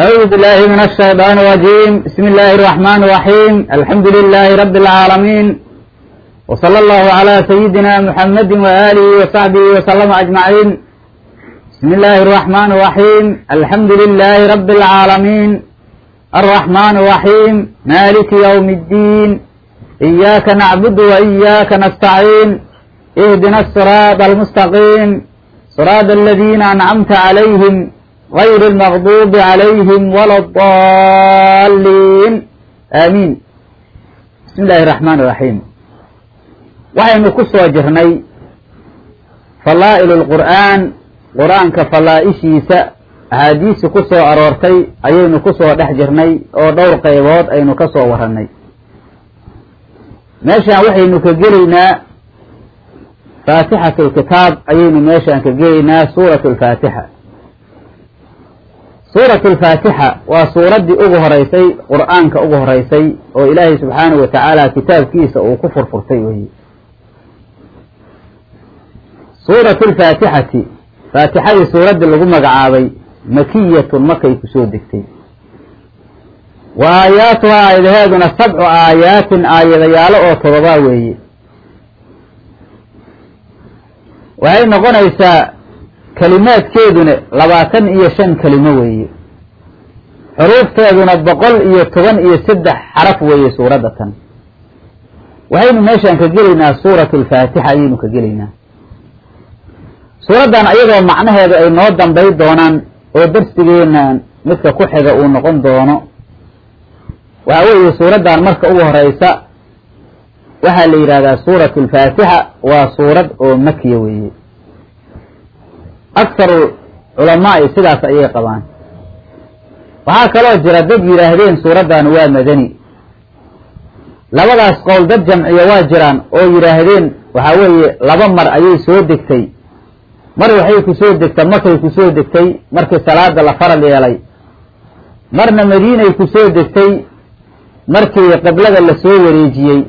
أعوذ بالله من الشيطان الرجيم بسم الله الرحمن الرحيم الحمد لله رب العالمين وصلى الله على سيدنا محمد وآله وصحبه وسلم أجمعين بسم الله الرحمن الرحيم الحمد لله رب العالمين الرحمن الرحيم مالك يوم الدين إياك نعبد وإياك نستعين اهدنا الصراط المستقيم صراط الذين أنعمت عليهم غير المغضوب عليهم ولا الضالين آمين بسم الله الرحمن الرحيم waxaynu ku soo jirnay falaa'il اlqur'aan qur-aanka falaa'ishiisa axaadiisi ku soo aroortay ayaynu ku soo dhex jirnay oo dhowr qaybood aynu ka soo warannay meeshaan waxaynu ka gelaynaa faatixat lkitaab ayaynu meeshaan ka gelaynaa suurat lfaatixa suurat alfaatixa waa suuraddii ugu horeysay qur'aanka ugu horeysay oo ilaahay subxaanahu wa tacaala kitaabkiisa uu ku furfurtay weye suuratu alfaatixati faatixadii suuraddii lagu magacaabay makiyatun markay ku soo degtay. Wa aayaatuhaa aayadaheeduna sabcu aayaatin aayadayaalo oo todobaa weeye waxay noqonaysaa kelimaadkeeduna labaatan iyo shan kelimo weeye. Xuruufteeduna boqol iyo toban iyo saddex xaraf weeye suuradda tan. Waxaynu meeshaan ka gelaynaa suuratu alfaatixa ayaynu ka gelaynaa. Suuraddan ayadoo macnaheedu ay noo dambay doonaan oo darsigeenan midka ku xiga uu noqon doono waxa weeye suuraddan marka ugu horeysa waxaa la yidhahdaa suuratu alfaatixa waa suurad oo makiya weeye akharu culamaai sidaas ayay qabaan waxaa kaloo jira dad yidhaahdeen suuraddan waa madani labadaas qowl dad jamciya waa jiraan oo yidhaahdeen waxaa weeye laba mar ayay soo degtay mar waxay ku soo degta markay ku soo degtay markii salaada la faral yeelay marna madiinay ku soo degtay markii qiblada la soo wareejiyey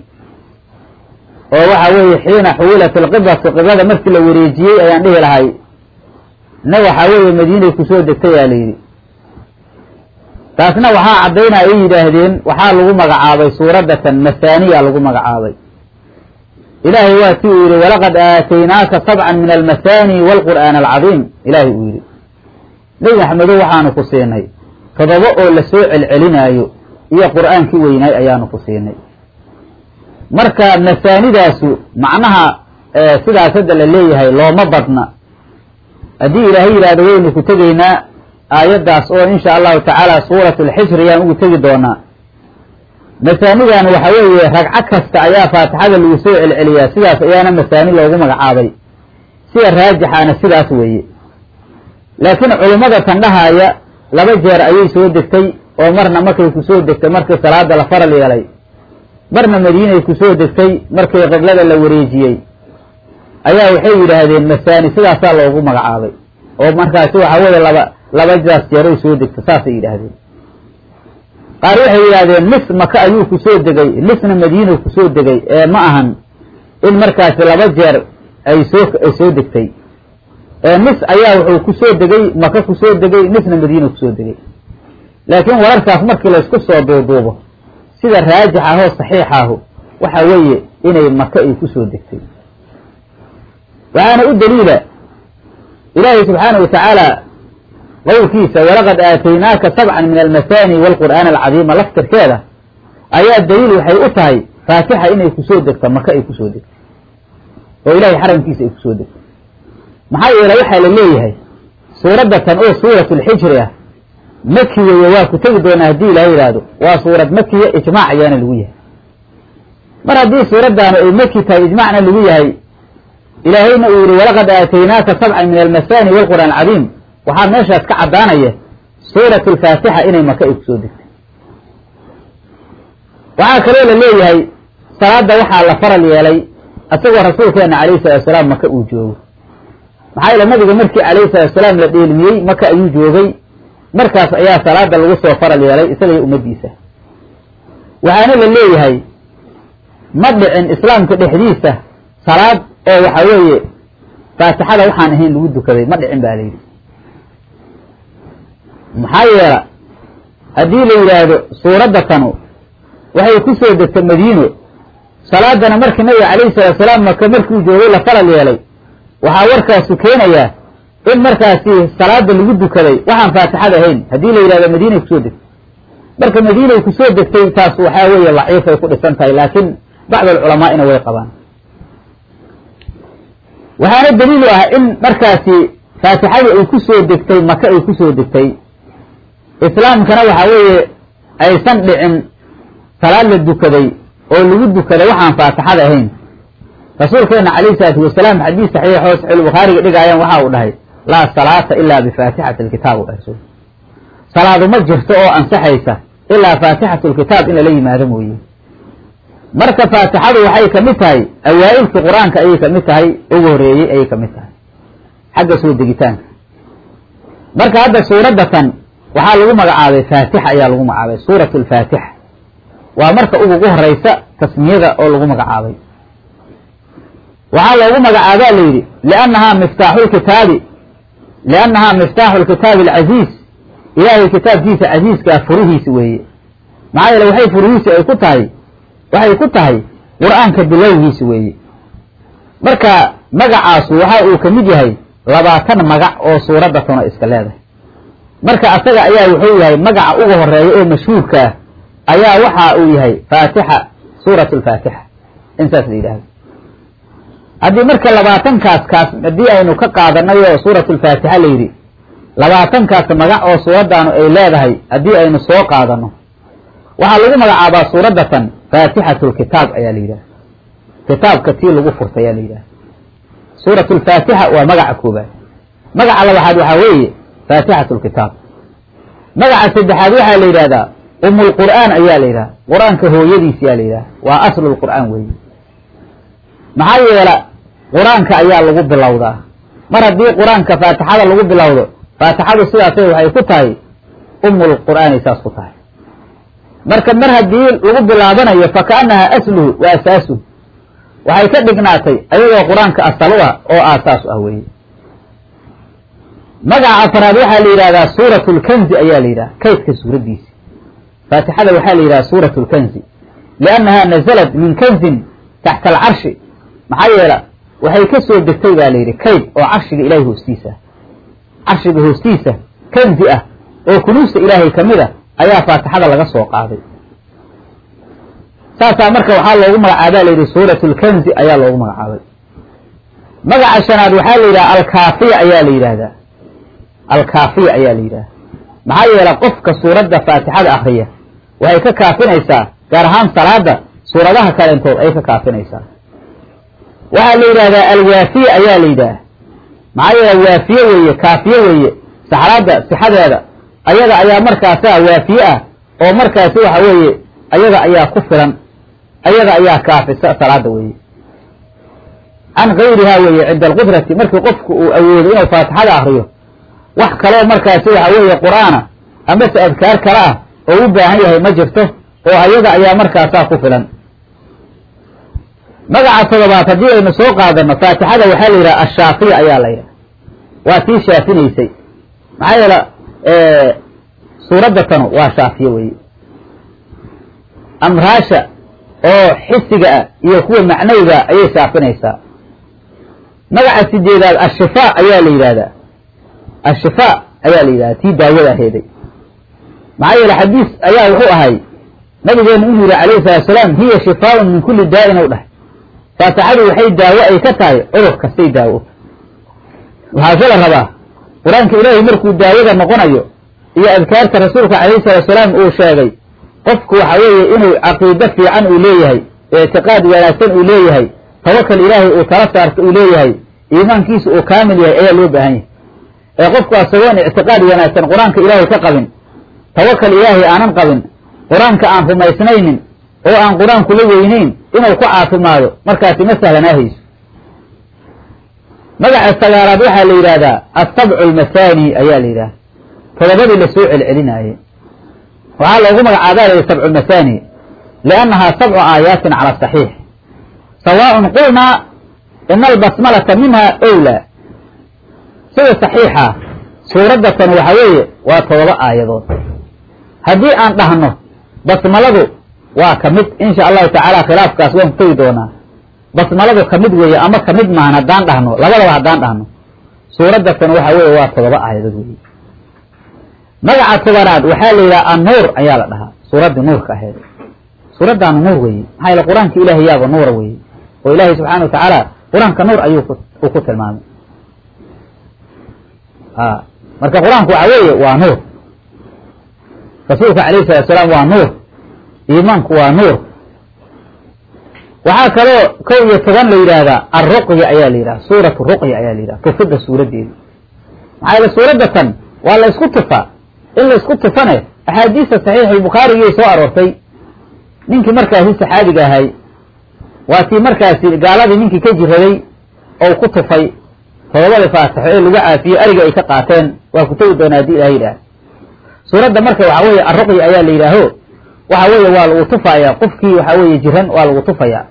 oo waxa weeye xiina xuwilat ilqiblatu qiblada markii la wareejiyey ayaan dhihi lahay na waxaa weeye madiinay ku soo degtay aa la yidhi. Taasna waxaa caddaynaa ay yidhaahdeen waxaa lagu magacaabay suuraddatan masaaniya lagu magacaabay. Ilaahay waa si uu yidhi walaqad aataynaaka sabcan min almasaani waalqur'aan alcadiim. Ilaahay uu yidhi. Nebi maxamedow waxaanu ku siinay todoba oo la soo celcelinaayo iyo qur'aankii weynaay ayaanu ku siinay. Marka masaanidaasu macnaha sidaas hadda la leeyahay looma badna haddii ilaahay yidhahdo waynu ku tegaynaa aayaddaas oo insha allahu tacaala suuratu alxijri ayaan ugu tegi doonaa. Masaanidan waxa weeye ragco kasta ayaa faatixada lagu soo celceliyaa sidaas ayaana masaani loogu magacaabay. Sida raajixaana sidaas weeye. Laakiin culummada tandhahaaya laba jeer ayay soo degtay oo marna markay ku soo degtay markii salaada la faral yeelay marna madiinay ku soo degtay markii qiblada la wareejiyey ayaa waxay yidhaahdeen masaani sidaasaa loogu magacaabay. Oo markaasi waxa weeye laba labadaas jeeray soo degta saasay yidhaahdeen. Qaar waxay yidhahdeen nis maka ayuu ku soo degay nisna madiina ku soo degay ee ma ahan in markaasi laba jeer ay soo ay soo degtay. Nis ayaa wuxuu ku soo degay maka ku soo degay nisna madiina ku soo degay. Laakiin wararkaas markii laysku soo duuduubo sida raajix ahoo saxiixahu waxa weeye inay maka ay ku soo degtay waxaana u daliila ilaahay subxaanahu watacaala qowlkiisa walaqad aataynaaka sabcan min almasaani waalqur'aan alcadiima laftirkeeda ayaa daliil waxay u tahay faatixa inay ku soo degto maka ay ku soo degto oo ilahay xaramkiisa ay ku soo degto maxaa yeele waxaa la leeyahay suuraddatan oo suuratu lxijri ah maki weeye waa ku tegi doonaa haddii ilaha yidhaahdo waa suurad makiya ijmaac ayaana lagu yahay mar haddii suuraddaanu ay maki tahay ijmaacna lagu yahay ilaahayna uu yihi walaqad aataynaaka sabcan min almasaani waalqur'aan alcadiim. Waxaa meeshaas ka caddaanaya suuratu alfaatixa inay maka ay ku soo degtay. Waxaa kaloo la leeyahay salaada waxaa la faral yeelay isagoo rasuulkeena calayhi salatu salaam maka uu joogo. Maxaa yeele nabiga markii calayhi salatu salaam la dheelmiyey maka ayuu joogay. Markaas ayaa salaada lagu soo faral yeelay isaga iyo ummaddiisa. Waxaana la leeyahay ma dhicin islaamka dhexdiisa salaad oo waxa weeye faatixada waxaan ahayn lagu dukaday ma dhicin ba yidhi. Maxaa yeela haddii la yidhaahdo suuradda tanu waxay ku soo degtay madiino salaadana markii nabiga calayhi salatu salaam maka markuu joogay la falal yeelay. Waxaa warkaasu keenayaa in markaasi salaada lagu dukaday waxaan faatixada ahayn haddii la yidhahdo madiinay ku soo degtay. Marka madiinay ku soo degtay taas waxaa weeye daciif ay ku dhisan tahay laakiin bacd alculamaa'ina way qabaan waxaana daliilu ah in markaasi faatixadii ay ku soo degtay maka ay ku soo degtay. Islaamkana waxaa weeye aysan dhicin salaad la dukaday oo lagu dukaday waxaan faatixada ahayn. Rasuulkeena calayhi salaatu wasalaam xadiis saxiixoo saxiix bukhaariga dhigaayaan waxa uu dhahay laa salaata ilaa bifaatixati alkitaab u dhahay. Rasuul salaadu ma jirto oo ansaxaysa ilaa faatixatu lkitaab in lala yimaado mooye marka faatixadu waxay ka mid tahay awaa'ilkii qur'aanka ayay ka mid tahay ugu horeeyey ayay ka mid tahay. Xagga soo degitaanka. Marka hadda suuradda tan waxaa lagu magacaabay faatixa ayaa lagu magacaabay suuratu alfaatixa waa marka ugugu horeysa tasmiyada oo lagu magacaabay. Waxaa loogu magacaabaa la yidhi liannahaa miftaaxu lkitaabi liannahaa miftaaxu lkitaabi alcaziiz ilaahay kitaabkiisa casiiskaa furihiisi weeye. Maxaa yeele waxay furihiisi ay ku tahay waxay ku tahay qur'aanka bilowgiisi weeye. Marka magacaasu waxa uu ka mid yahay labaatan magac oo suuradda tuna iska leedahay. Marka asaga ayaa wuxuu yahay magaca uga horreeya oo mashhuurka ah ayaa waxa uu yahay faatixa suurat alfaatixa in saas la yidhahdo haddii marka labaatankaas kaas haddii aynu ka qaadanay oo suurat alfaatixa la yidhi labaatankaas magac oo suuraddaanu ay leedahay haddii aynu soo qaadano waxaa lagu magacaabaa suuraddatan faatixatu lkitaab ayaa la yidhaha kitaabka tii lagu furtay ayaa la yidhaha suurat lfaatixa waa magaca koobaad magaca labaxaad waxaa weeye faatixatu lkitaab magaca saddexaad waxaa la yidhahdaa umulqur'aan ayaa la yidhaha qur'aanka hooyadiisi ayaa la yidhaha waa aslu lqur'aan weeye. Maxaa yeela qur'aanka ayaa lagu bilowdaa. Mar haddii qur'aanka faatixada lagu bilowdo faatixadu sidaasay waxay ku tahay umulqur'aanay saas ku tahay marka mar haddii lagu bilaabanayo fakaanaha asluhu wa asaasuhu waxay ka dhignaatay ayadoo qur'aanka asal ah oo aasaas ah weeye. Magaca afraad waxaa la yidhahdaa suurat lkanzi ayaa la yidhaha kaydka suuraddiisi faatixada waxaa la yidhaha suurat lkanzi liannaha nazalat min kanzin taxta alcarshi maxaa yeela waxay ka soo degtay baa la yidhi kayd oo carshiga ilahay hoostiisa ah. Carshiga hoostiisa kanzi ah oo kunuusta ilaahay ka mid a ayaa faatixada laga soo qaaday. Saasaa marka waxaa loogu magacaabaa layidhi suurat lkanzi ayaa loogu magacaabay. Magaca shanaad waxaa la yidhaha alkaafiya ayaa la yidhaahdaa. Alkaafiya ayaa la yidhaha maxaa yeele qofka suuradda faatixada akriya waxay ka kaafinaysaa gaar ahaan salaada suuradaha kaleentood ay ka kaafinaysaa. Waxaa la yidhahdaa alwaafiya ayaa la yidhaha maxaa yeele waafiye weeye kaafiye weeye saxraadda sixadeeda ayada ayaa markaasaa waafiye ah oo markaasi waxa weeye ayada ayaa ku filan ayada ayaa kaafisa salaada weeye. Can gayrihaa weeye cinda alqudrati markii qofku uu awoodo inuu faatixada akriyo wax kaloo markaasi waxa weeye qur'aana amase adkaar kale ah oo u baahan yahay ma jirto oo ayada ayaa markaasaa ku filan. Magaca todobaad haddii aynu soo qaadano faatixada waxaa la yidhaha ashaafiya ayaa la yidhaha. Waa tii shaafinaysay. Maxaa yeele suuradda tanu waa shaafiye weeye. Amraasha oo xisiga ah iyo kuwa macnawiga ayay shaafinaysaa. Magaca sideedaad ashifaa ayaa la yidhahdaa ashifaa ayaa la yidhahdaa tii daawada aheeday. Maxaa yeele xadiis ayaa wuxuu ahay nabigeenu inuu yihi calayhi salatu salaam hiya shifaaun min kulli daa'in ou dhahay faatixadu waxay daawo ay ka tahay cudur kastay daawo waxaase la rabaa qur'aanka ilaahay markuu daawada noqonayo iyo adkaarta rasuulka calayhi salatu salaam uu sheegay qofku waxa weeye inuu caqiido fiican uu leeyahay ictiqaad wanaagsan uu leeyahay tawakal ilaahay uu tala saarto uu leeyahay iimaankiisu uu kaamil yahay ayaa loo baahan yahay. Ee qofku asagoon ictiqaad wanaagsan qur'aanka ilaahay ka qabin tawakal ilaahay aanan qabin qur'aanka aan rumaysnaynin oo aan qur'aanku la weyneyn inuu ku caafimaado markaasi ma sahlanaahayso magaca sagaalaad waxaa la yidhahdaa asabcu almathani ayaa la yidhahda todobadii la soo celcelinaayey waxaa loogu magacaabaa la yidhi sabcu mathani liannahaa sabcu aayaatin cala saxiix. Sawaaءun qulnaa ina albasmalata minha owlaa sida saxiixa suuradda waxa weeye waa todoba aayadood. Haddii aan dhahno basmaladu waa ka mid insha allahu tacaala khilaafkaas waan ku tegi doonaa basmaladu ka mid weeye ama ka mid maahan haddaan dhahno labadaba haddaan dhahno. Suuradatan waxa weeye waa todoba aayadood weeye. Magaca tobanaad waxaa la yidhaha annuur ayaa la dhahaa suuraddii nuurka aheed suuraddaanu nuur weeye maxaa yaele qur'aanka ilahi yaaba nuura weeye oo ilaahay subxaana watacaala qur'aanka nuur ayuu uu ku tilmaamay. A marka qur'aanku waxa weeye waa nuur. Rasuulka alayh salatu salaam waa nuur. Iimaanku waa nuur waxaa kaloo kow iyo toban la yidhaahdaa alruqya ayaa la yidhaha suuratu ruqya ayaa la yidhaha tufidda suuraddeeda. Maxaa yaele suuradatan waa la isku tufaa in la isku tufane axaadiista saxiix albukhaarigii soo aroortay. Ninkii markaasi saxaabiga ahay waa tii markaasi gaaladii ninkii ka jiraday ou ku tufay. Todobada faatixo ee lagu caafiyey ariga ay ka qaateen waa ku tegi doonaa haddii ilahay yidhaah suuradda marka waxaa weeye arruqya ayaa la yidhaaho waxa weeye waa lagu tufayaa qofkii waxa weeye jiran waa lagu tufayaa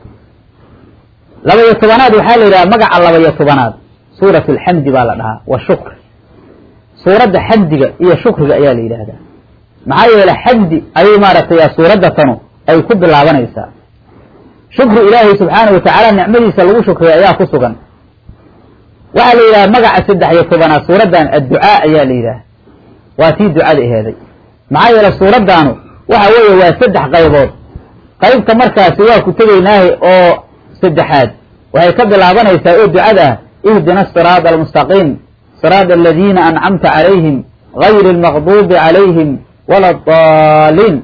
laba-iyo tobanaad waxaa la yidhaha magaca laba-iyo tobanaad suurat alxamdi baa la dhahaa wa shukr. Suuradda xamdiga iyo shukriga ayaa la yidhaahdaa. Maxaa yeele xamdi ayay maaragtay suuradda tanu ay ku bilaabanaysaa. Shukri ilaahay subxaana watacaala nicmadiisa lagu shukriya ayaa ku sugan. Waxaa la yidhaha magaca saddex iyo tobanaad suuraddan adducaa ayaa la yidhaha waa tii ducada aheeday. Maxaa yeele suuraddaanu waxa weeye waa saddex qaybood. Qaybta markaasi waa ku tegaynaahe oo saddexaad. Waxay ka bilaabanaysaa oo ducada ah ihdina asiraada almustaqiim siraada aladiina ancamta calayhim gayri almaqduubi calayhim wala adaliin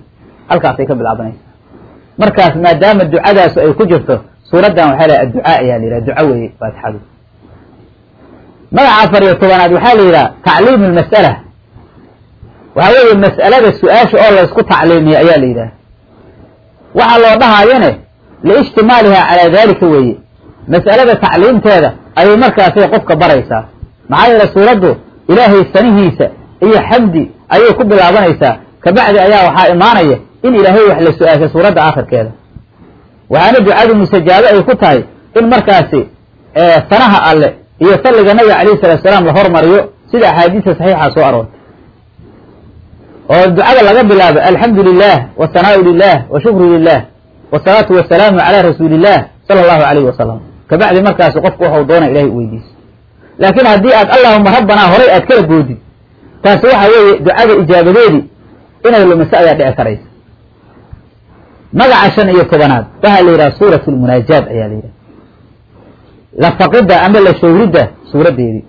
halkaasay ka bilaabanaysaa. Markaas maadaama ducadaasu ay ku jirto suuraddan waxaa laha adducaa ayaa la yidhaha duco weeye faatixadu. Magaca afar iyo tobanaad waxaa la yidhaha tacliim almas'ala. Waxaa weeye mas'alada su'aasha oo laysku tacliimiya ayaa la yidhaha. Waxaa loo dhahaayane liijtimaalihaa calaa daalika weeye mas'alada tacliimteeda ayay markaasay qofka baraysaa maxaa yeele suuraddu ilaahay sanihiisa iyo xamdi ayay ku bilaabanaysaa kabacdi ayaa waxaa imaanaya in ilaahay wax la su'aashay suuradda aakhirkeeda waxaana ducadu mustajaabo ay ku tahay in markaasi sanaha alle iyo salliga nabiga calayhi salatu salaam la hormariyo sida axaadiista saxiixa soo aroortay oo ducada laga bilaabo alxamdu lilah wasanaau lilah wa shukru lilah wasalaatu wasalaamu calaa rasuuliillah sala allahu alayhi wasalam kabacdi markaasi qofku waxau doona ilahay u laakiin haddii aad allahuma rabbanaa horay aad kala goodid taasi waxa weeye ducada ijaabadeedii inay lumiso ayaa dhici karaysa. Magaca shan iyo tobanaad waxaa la yidhaha suurat lmunaajaat ayaa la yidhaha. Lafaqidda ama la showridda suuraddeedii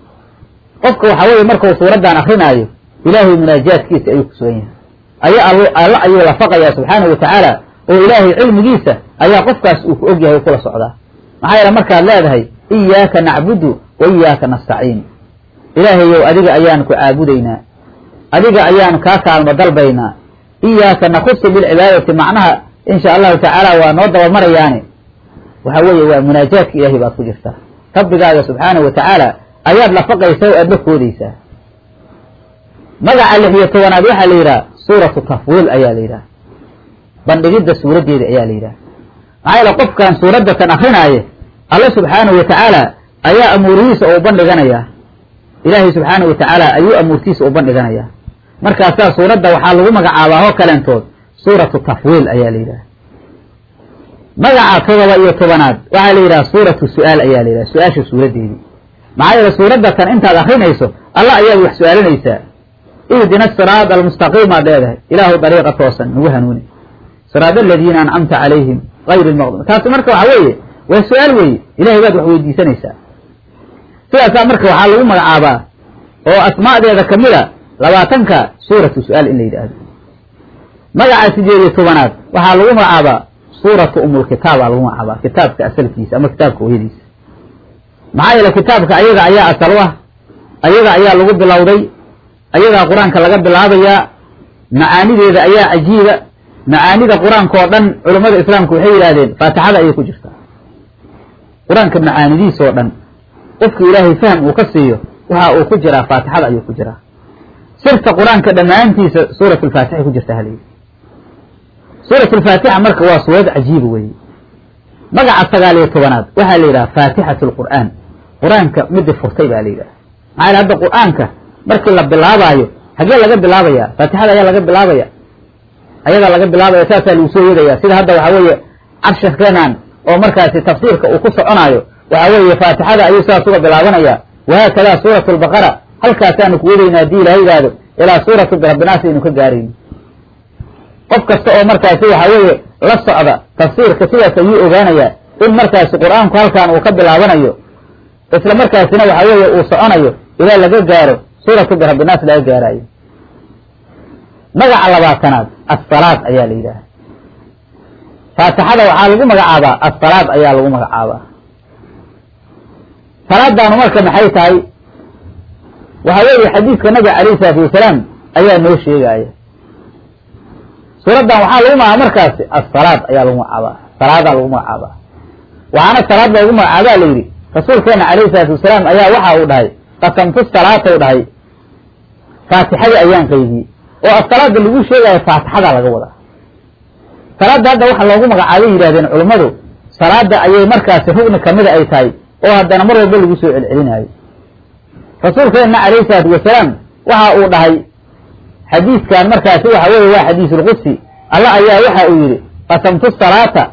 qofka waxaa weeye markuu suuraddan akrinaayo ilaahay munaajaadkiisa ayuu ku sugan yahay. Aya alla ayuu lafaqayaa subxaanahu watacaala oo ilaahay cilmigiisa ayaa qofkaas uu ku og yahay kula socdaa maxaa yeele markaad leedahay iyaaka nacbudu wa iyaaka nastaciin. Ilaahayow adiga ayaanu ku caabudaynaa. Adiga ayaanu kaa kaalmo dalbaynaa. Iyaaka nakusu bilcibaadati macnaha insha allahu tacaala waa noo dabamarayaani waxa weeye waa munaajaadka ilaahay baad ku jirtaa rabbigaaga subxaanahu wa tacaala ayaad lafaqaysaa oo aad la koodaysaa magaca lix iyo tobanaad waxaa la yidhaha suuratu tafwiil ayaa la yidhaha bandhigidda suuraddeeda ayaa la yidhaha maxaa yeele qofkan suuraddatan akrinaaye alle subxaanahu wa tacaala ayaa amuurihiisa uu bandhiganayaa ilaahay subxaanahu wa tacaala ayuu amuurtiisa u bandhiganayaa markaasaa suuradda waxaa lagu magacaabaa oo kalentood suuratu tafwiil ayaa la yidhaha magaca todoba iyo tobanaad waxaa la yidhaha suuratu su'aal ayaa la yidhaha su'aasha suuraddeedii maxaa yeele suuraddatan intaad akrinayso alla ayaad wax su'aalinaysaa. Ihdina asiraada almustaqiim aad leedahay. Ilaahu dariiqa toosan nagu hanuuni siraada aladiina ancamta calayhim gayri lmaqdum taasi marka waxa weeye waa su'aal weeye ilahay baad wax weydiisanaysaa sidaasaa marka waxaa lagu magacaabaa oo asmaadeeda kamida labaatanka suuratu su'aal in la yidhaahdo magaca sideed iyo tobanaad waxaa lagu magacaabaa suuratu umulkitaab aa lagu magacaabaa kitaabka asalkiisa ama kitaabka hooyadiisa maxaa yeele kitaabka ayaga ayaa asal u ah ayaga ayaa lagu bilowday ayagaa qur'aanka laga bilaabayaa macaanideeda ayaa cajiiba macaanida qur'aanka oo dhan culammada islaamku waxay yidhahdeen faatixada ayay ku jirtaa. Qur'aanka macaanidiisa oo dhan qofki ilaahay fahm uu ka siiyo waxa uu ku jiraa faatixada ayuu ku jiraa. Sirta qur'aanka dhammaantiisa suurat lfaatixa ku jirta halayidhi suurat lfaatixa marka waa suurad cajiiba weeye magaca sagaal iyo tobanaad waxaa la yidhaha faatixat lqur'aan qur'aanka midii furtay baa la yidhaha. Maxaa yele hadda qur'aanka? Markii la bilaabaayo hagee laga bilaabaya faatixada ayaa laga bilaabaya ayadaa laga bilaabaya saasaa lagu soo yeedaya sida hadda waxaa weeye cabshirkeenan oo markaasi tafsiirka uu ku soconaayo waxaa weeye faatixada ayuu saas uga bilaabanaya wahaakadaa suuratu lbaqara halkaasaanu ku wadaynaa haddii ilaha yidhaahdo ilaa suuratu birabbinaas aynu ka gaarayno qof kasta oo markaasi waxaa weeye la socda tafsiirka sidaas ayuu ogaanayaa in markaasi qur'aanku halkaan uu ka bilaabanayo isla markaasina waxaa weeye uu soconayo ilaa laga gaaro suuratu birabbinaas laga gaarayo magaca labaatanaad assalaad ayaa la yidhaha faatixada waxaa lagu magacaabaa assalaad ayaa lagu magacaabaa. Salaadaanu marka maxay tahay? Waxa weeye xadiidka nabiga alayh isalaatu wasalaam ayaa noo sheegaya suuraddan waxaa lagu magacaaba markaasi assalaad ayaa lagu magacaabaa salaadaa lagu magacaabaa. Waxaana salaad loogu magacaabaa la yidhi rasuulkeena alayhi salaatu wasalaam ayaa waxa uu dhahay qasamtu salaata u dhahay. Faatixadii ayaan qaybiyey oo asalaada lagu sheegayo faatixada laga wadaa. Salaadda hadda waxa loogu magacaabay yidhahdeen culummadu salaada ayay markaasi rugni kamida ay tahay oo haddana mar walba lagu soo celcelinaayo rasuulkeenna calayhi salaatu wasalaam waxa uu dhahay xadiidkan markaasi waxa weeye waa xadiisulqudsi alla ayaa waxa uu yidhi qasamtu salaata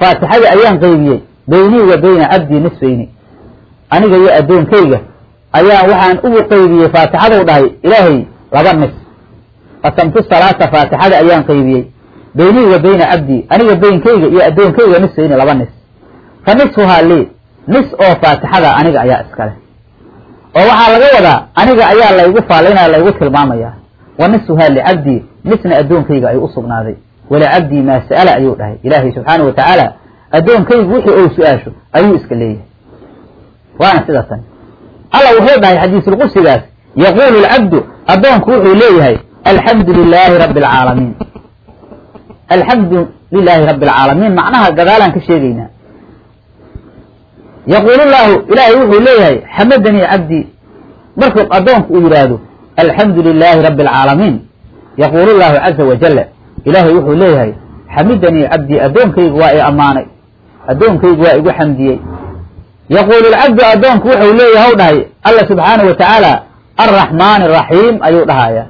faatixadii ayaan qaybiyey beynii wa beyna cabdii nisfayni. Aniga iyo addoonkayga ayaa waxaan ugu qaybiyey faatixaduu dhahay ilaahay laba nis qasamtu salaata faatixada ayaan qaybiyey. Beynii wa beyna cabdii aniga beynkayga iyo addoonkayga nisfayni laba nis. Fa nisfuhaa lii nis oo faatixada aniga ayaa iskale oo waxaa laga wadaa aniga ayaa laygu faalinaya laygu tilmaamaya. Wa nisfuhaa licabdii nisna addoonkayga ay u sugnaaday. Walicabdii maa sa'ala ayuu dhahay. Ilaahay subxaana wa tacaala addoonkaygu wixii ou su'aasho ayuu iska leeyahay. Waana sida tan alla wuxuu dhahay xadiisulqudsigaas yaquulu lcabdu addoonku wuxuu leeyahay alxamdu lilaahi rabbi alcaalamiin alxamdu lilaahi rabbi alcaalamiin macnaha gadaalaan ka sheegaynaa yaquulu llaahu ilaahay wuxuu leeyahay xamadanii cabdii markuu addoonku uu yidhaahdo alxamdu lilaahi rabbi alcaalamiin yaquulu llaahu caza wajalla ilaahay wuxuu leeyahay xamidanii cabdii addoonkaygu waa i ammaanay. Addoonkaygu waa igu xamdiyey yaquulu lcabdu addoonku wuxuu leeyahay w dhahay alla subxaana wa tacaala alraxmaani araxiim ayuu dhahaya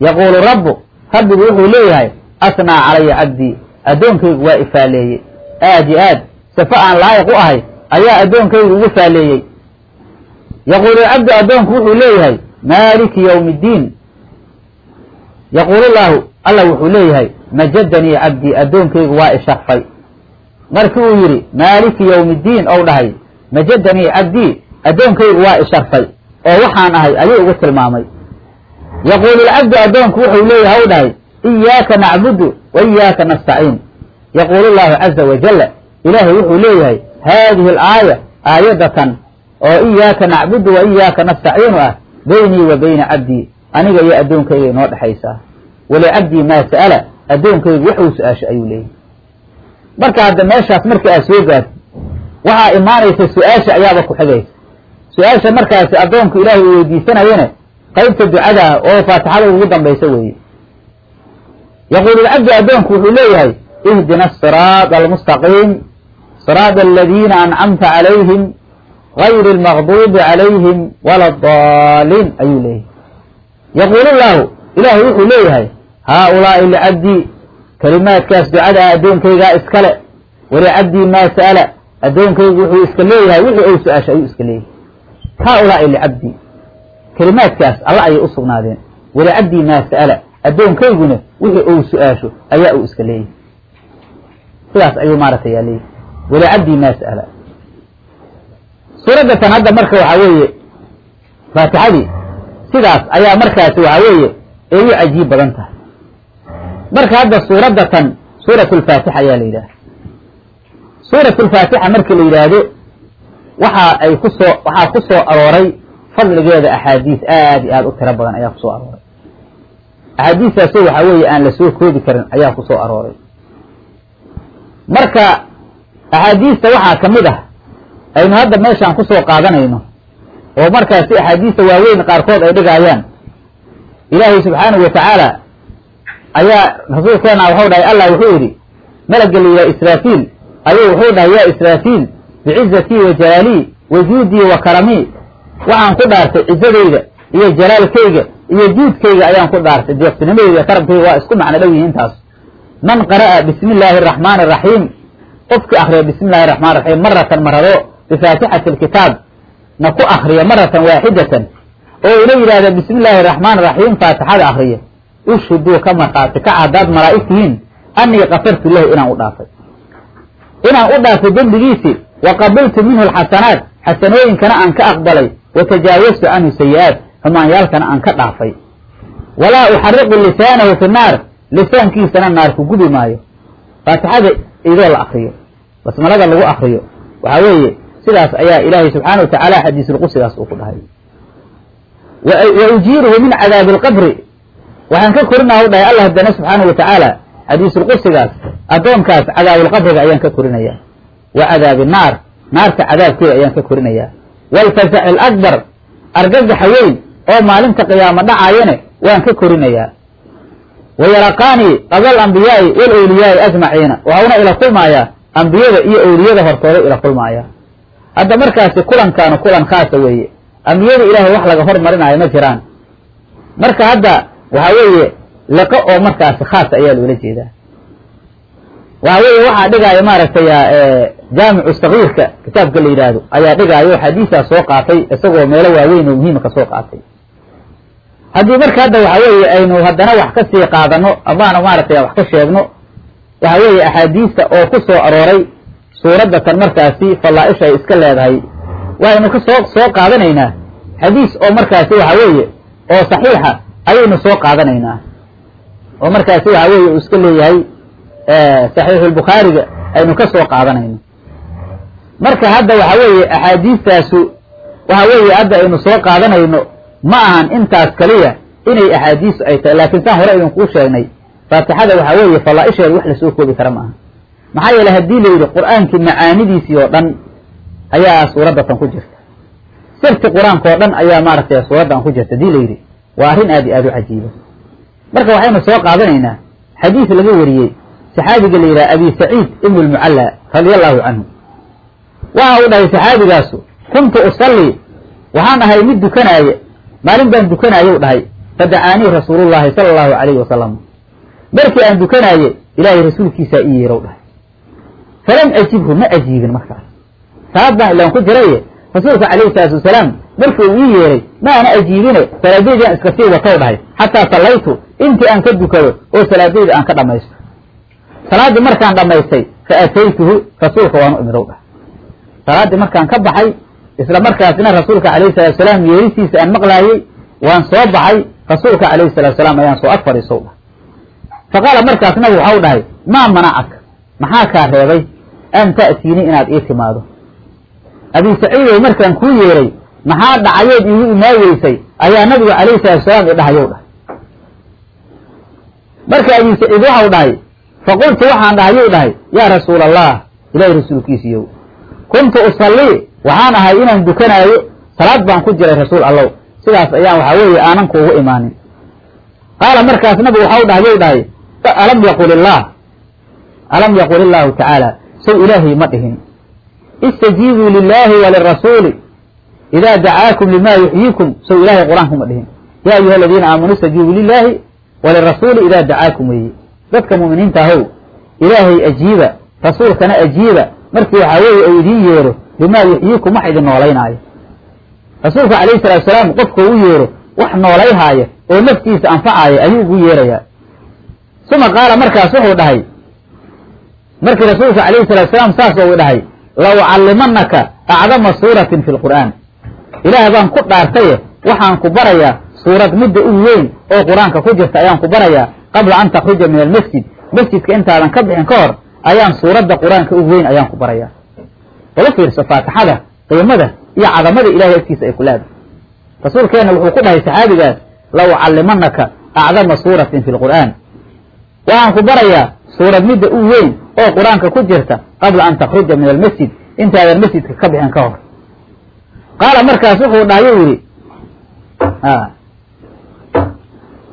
yaquulu rabbu rabbigu wuxuu leeyahay asnaa calaya cabdii addoonkaygu waa ifaaleeyey. Aad yo aad sifo aan laayiq u ahay ayaa addoonkaygu ugu faaleeyey. Yaquulu lcabdu addoonku wuxuu leeyahay maaliki ddiin yaquulu llaahu alla wuxuu leeyahay majadanii cabdii addoonkaygu waa isharfay markii uu yidhi maaliki yowmi ddiin ou dhahay majadanii cabdii addoonkaygu waa isharfay oo waxaan ahay ayuu ugu tilmaamay yaquulu lcabdu addoonku wuxuu leeyahay u dhahay iyaaka nacbudu wa iyaaka nastaciin yaquulu llahu caza wajalla ilaahay wuxuu leeyahay haadihi alaaya aayadatan oo iyaaka nacbudu wa iyaaka nastaciinu ah beynii wa beyna cabdii aniga iyo addoonkayga inoo dhexaysaa walicabdii maa sa'ala addoonkaygu waxuu su'aashay ayuu leeyahay marka hadda meeshaas markii aad soo gaarto waxaa imaanaysa su'aasha ayaaba ku xigaysa su'aasha markaasi addoonku ilaahay uu weydiisanayana qaybta ducada oo faatixada ugu dambaysa weeye. Yaquulu lcabdu addoonku wuxuu leeyahay ihdina asiraada almustaqiim siraada aladiina ancamta calayhim gayri almaqduubi calayhim wala addaaliin ayuu leeyahay. Yaquulu llaahu ilaahay wuxuu leeyahay haaulaai licabdii kelimaadkaas ducada addoonkaygaa iskale walicabdii maa sa'ala addoonkaygu wuxuu iska leeyahay wixii ou su'aasha ayuu iska leeyahay. Haaulaai licabdii kelimaadkaas alla ayay u sugnaadeen. Walicabdii maa sa'ala addoonkayguna wixii ou su'aasho ayaa uu iska leeyahay. Sidaas ayuu maaragtay yaa leeyahay. Maa sa'ala. Suuradda tan hadda marka waxaa weeye faatixadii sidaas ayaa markaasi waxaa weeye ay u cajiib badan tahay. Marka hadda suuradda tan suurat lfaatixa ayaa la yidhaha suurat lfaatixa markii la yidhaahdo waxa ay ku soo waxaa ku soo arooray fadligeeda axaadiis aad iyo aad u tiro badan ayaa ku soo arooray. Axaadiistaasoo waxaa weeye aan la soo koobi karin ayaa ku soo arooray. Marka axaadiista waxaa ka mid ah aynu hadda meeshaan ku soo qaadanayno oo markaasi axaadiista waaweyn qaarkood ay dhigaayaan ilaahay subxaanahu wa tacaala ayaa rasuulkeena waxau dhahay allah wuxuu yidhi malagga la yidhaha israafiil ayuu wuxuu dhahay yaa israafiil bicizatii wa jalaalii wa juudii wa karamii waxaan ku dhaartay cizadayda iyo jalaalkayga iyo juudkayga ayaan ku dhaartay. Deeqtinimadeyda iyo karamkayga waa isku macno dhow yihiin taas. Man qara'a bismi illaahi araxmaani araxiim qofkii akriya bismi illahi raxmaan raxiim maratan marado bifaatixati alkitaab na ku akriya maratan waaxidatan oo ila yidhahda bismi illaahi araxmaan raxiim faatixada akriya ushhuduu ka markhaati kaca haddaad malaa'ig tihiin anii kafartu lahu inaan u dhaafay. Inaan u dhaafay dembigiisi wa qabiltu minhu alxasanaat xasanooyinkana aan ka aqbalay wa tajaawastu canhu sayi-aat xumaanyaalkana aan ka dhaafay. Walaa uxariqu lisaanahu fi naar lisaankiisana naar ku gubi maayo. Faatixada idoo la akriyo basmalada lagu akriyo waxaa weeye sidaas ayaa ilaahay subxaana wa tacaala xadiisulqusigaas uu ku dhahay. Wa ujiiruhu min cadaabi alqabri waxaan ka korinaa u dhahay allah haddana subxaanahu wa tacaala xadiisulqusigaas addoonkaas cadaabulqabriga ayaan ka korinayaa. Wa cadaabi naar naarta cadaabkeeda ayaan ka korinayaa waalfazaci alakbar argagaxa weyn oo maalinta qiyaamo dhacaayane waan ka korinayaa wayalaqaanii qabla ambiyaai walawliyaai ajmaciina waxauna ila kulmaayaa ambiyada iyo owliyada hortooda ila kulmaaya hadda markaasi kulankaanu kulan khaasa weeye ambiyada ilaahay wax laga hormarinaayo ma jiraan marka hadda waxaa weeye liqo oo markaasi khaasa ayaa loola jeedaa waxa weeye waxaa dhigaayo maaragtay jaamicu sagiirka kitaabka la yidhaahdo ayaa dhigaayo xadiisaa soo qaatay isagoo meelo waaweyn oo muhiima ka soo qaatay. Haddii marka hadda waxa weeye aynu haddana wax ka sii qaadano amaana maaragtay wax ka sheegno waxa weeye axaadiista oo ku soo arooray suuradda tan markaasi fallaa-isha ay iska leedahay. Waxaynu ka soo qaadanaynaa xadiis oo markaasi waxa weeye oo saxiixa ayaynu soo qaadanaynaa. Oo markaasi waxa weeye uu iska leeyahay saxiixulbukhaariga aynu ka soo qaadanayno marka hadda waxa weeye axaadiistaasu waxa weeye hadda aynu soo qaadanayno ma ahan intaas kaliya inay axaadiisu ay tahay. Laakiin saan hore idinkuu sheegnay faatixada waxaa weeye fallaa-isheeda wax la soo koobi kara ma aha maxaa yeele haddii la yidhi qur'aankii macaanidiisii oo dhan ayaa suuradda tan ku jirta. Sirti qur'aanka oo dhan ayaa maaragtay suuraddan ku jirta. Hadii la yidhi waa arrin aad iyo aad u cajiiba marka waxaynu soo qaadanaynaa xadiis laga wariyey saxaabiga la yidhaha abi saciid ibnu lmucalla radia allahu canhu waxa uu dhahay saxaabigaasu kuntu usallii waxaan ahay mid dukanaaye. Maalin baan dukanaaye dhahay. Fadacaanii rasuulullahi sala allahu calayhi wasalam markii aan dukanaaye ilaahay rasuulkiisaa ii yeerow dhahay. Falam ajibhu ma ajiibin markaas salaad baan ilaan ku jiraye? Rasuulka calayhi salaatu wasalaam markii uu ii yeeray ma ana ajiibine salaadeydaan iska sii watow dhahay. Xataa sallaytu intii aan ka dukado oo salaadeyda aan ka dhammaysto. Salaaddii markaan dhammaystay fa ataytuhu rasuulka waanu imidow dhahay salaaddii markaan ka baxay isla markaasna rasuulka calayhi salatu salaam yeeristiisa aan maqlaayey waan soo baxay rasuulka calayhi salatu salaam ayaan soo ag fadhiisow dhahay fa qaala markaas nabigu waxau dhahay maa manacak maxaa kaa reebay? An ta'tiinii inaad ii timaado. Abi saciidow markaan kuu yeeray maxaa dhacayood iigu imaaweysay? Ayaa nabigu calayhi salatu salaam idhahayow dhahay marka abi saciid waxau dhahay faqultu waxaan dhahayuu dhahay yaa rasuula allah ilahi rasuulkiisiiyow kuntu usallii waxaan ahay inaan dukanaayo salaad baan ku jiray rasuul allow. Sidaas ayaan waxaa weeye aanan kuugu imaanin. Qaala markaas nabigu waxau dhahayou dhahay alam yaqul illaah alam yaqul illaahu tacaala sow ilaahay ma dhihin. Istajiibuu lilaahi walirasuuli idaa dacaakum lima yuxyiikum. Sow ilaahay qur'aanku ma dhihin. Yaa ayuha aladiina aamanuu istajiibuu lilaahi walirasuuli idaa dacaakum. Weeye dadka mu'miniinta ahow ilaahay ajiiba rasuulkana ajiiba markii waxaa uu idiin yeero bimaa yuxyiikum wax idin noolaynaayo rasuulka calayhi salatu salaam qofka u yeero wax noolayhaaya oo naftiisa anfacaaya ayuu ugu yeerayaa. Suma qaala markaas wuxuu dhahay markii rasuulka calayhi salatu salaam saas ou dhahay la ucallimanaka acdama suuratin fi lqur'aan ilaah baan ku dhaartaye waxaan ku barayaa suurad midda u weyn oo qur'aanka ku jirta ayaan ku barayaa qabla an takhruja min almasjid. Masjidka intaadan ka bixin ka hor ayaan suuradda qur'aanka u weyn ayaan ku barayaa. Wala fiirso faatixada qiimada iyo cadamada ilahay agtiisa ay ku leedahay. Rasuulkeena wuxuu ku dhahay saxaabigaas la ucallimanaka acdama suuratin fi lqur'aan waxaan ku barayaa suurad midda u weyn oo qur'aanka ku jirta qabla an takhruja min almasjid intaadan masjidka ka bixin ka hor. Qaala markaas wuxuu dhahayuu yidhi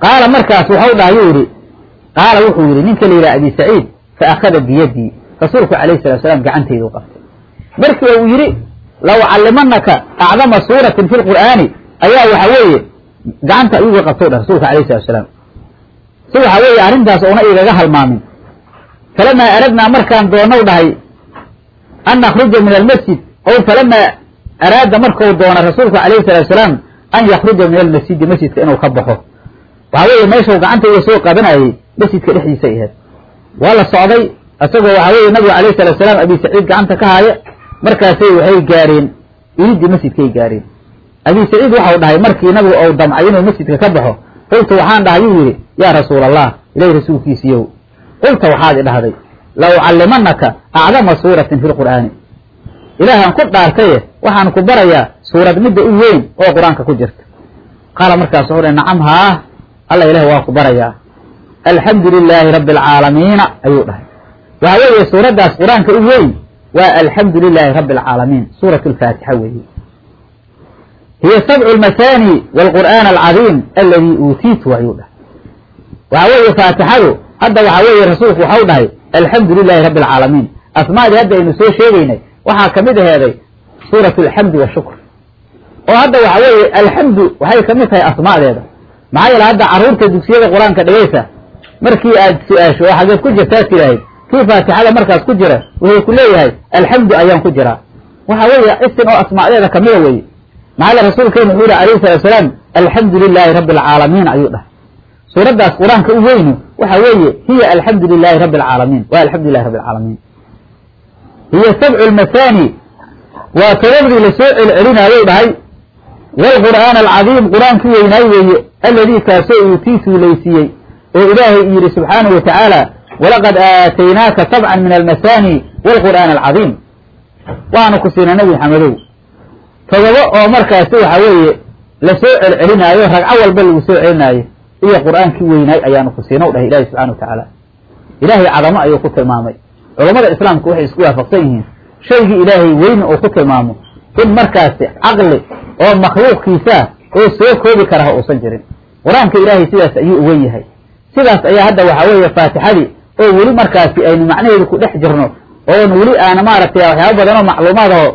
qaala markaas waxau dhahayuu yidhi qaala wuxuu yidhi ninka la yidhaha abi saciid fa akhada biyadii rasuulku calayhi salatu salaam gacantaydu qabtay markii uu yidhi la ucallimanaka acdama suuratin fi lqur'aani ayaa waxa weeye gacanta iuga qabtow dhah rasuulka alayhi salatu salaam si waxa weeye arrintaas oona igaga halmaamin falamaa aradnaa markaan doonow dhahay an nakhruja min almasjid ow falamaa araada markau doona rasuulku calayhi salatu salaam an yakruja min almasjidi masjidka inuu ka baxo waxaa weeye meeshuu gacantayda soo qabanayay masjidka dhexdiisa ahayd waa la socday isagoo waxaa weeye nabiga alayhi salatu salaam abi saciid gacanta ka haaya markaasay waxay gaareen iridii masjidkay gaareen. Abi saciid waxau dhahay markii nabigu ou damcay inuu masjidka ka baxo qultu waxaan dhahay yuu yidhi yaa rasuula allah ilahi rasuulkiisiiyow qulta waxaad i dhahday la ucallimanaka acdama suuratin fi lqur'aani ilaahaan ku dhaartaye waxaan ku barayaa suurad midda u weyn oo qur'aanka ku jirta. Qaala markaas wuxuu dhahay nacam haah alla ilaah waa ku barayaa alxamdu lilaahi rabbi alcaalamiina ayuu dhahay. Waxa weeye suuraddaas qur'aanka u weyn waa alxamdu lilaahi rabbi alcaalamiin suurat lfaatixa weeye. Hiya sabcu lmasaani waalqur'aan alcadiim aladii uutiitu ayuu dhahay. Waxa weeye faatixadu hadda waxa weeye rasuulku waxau dhahay alxamdu lilaahi rabbi alcaalamiin asmaadii hadda aynu soo sheegaynay waxaa ka mid aheeday suurat alxamdi washukr oo hadda waxa weeye alxamdu waxay ka mid tahay asmaadeeda. Maxaa yeele hadda carruurta dugsiyada qur'aanka dhigaysa markii aad su'aasho oo xageed ku jirtaad tidhaahid kii faatixada markaas ku jira wuxuu ku leeyahay alxamdu ayaan ku jiraa waxa weeye isin oo asmaadeeda kamida weeye. Maxaa yeele rasuulkeenu wuxuu yihi alayhi salatu salaam alxamdu lilaahi rabbi alcaalamiin ayuu dhahay suuraddaas qur'aanka u weynu waxa weeye hiya alxamdu lilaahi rabbi alcaalamiin waa alxamdu lilahi rabbi alcaalamiin hiya sabcu lmasaani waa todobdii la soo celcelinaayou dhahay waalqur'aan alcadiim qur'aanki weynaay weeye alladii kaasoo uutiituu laysiiyey oo ilaahay yidhi subxaanahu watacaala walaqad aataynaaka sabcan min almasaani waalqur'aan alcadiim waanu ku siinay nabi maxamedow. Todobo oo markaasi waxa weeye la soo celcelinaayo ragco walba lagu soo celinaayo iyo qur'aankii weynaay ayaanu ku siina u dhahay ilahi subxana wa tacaala ilaahay cadamo ayuu ku tilmaamay. Culammada islaamka waxay isku waafaqsan yihiin shaygii ilaahay weyni uu ku tilmaamo in markaasi caqli oo makhluuqkiisaa oo soo koobi karaha uusan jirin. Qur'aanka ilaahay sidaas ayuu uwen yahay sidaas ayaa hadda waxaa weeye faatixadii oo weli markaasi aynu macnaheedu ku dhex jirno oon weli aana maaragtay waxyaaba badan oo macluumaadoo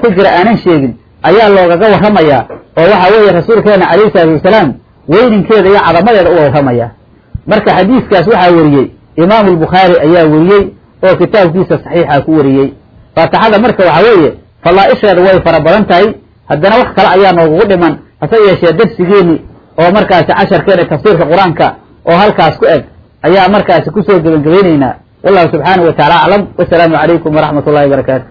ku jira aanan sheegin ayaa loogaga warramayaa oo waxa weeye rasuulkeena calayhi salaatu wasalaam weyninkeeda iyo cadamadeeda u warramaya marka xadiiskaas waxaa weriyey imaamu albukhaari ayaa weriyey oo kitaabkiisa saxiixa ku wariyey. Faatixada marka waxa weeye fallaa-isheeda way fara badan tahay. Haddana wax kale ayaa noogugu dhiman hase yeeshee darsigeeni oo markaasi casharkeena tafsiirka qur'aanka oo halkaas ku eg ayaa markaasi ku soo gebangebayneynaa. Wallahu subxaanahu wa tacala aclam wasalaamu calaykum waraxmat ullahi wabarakaatu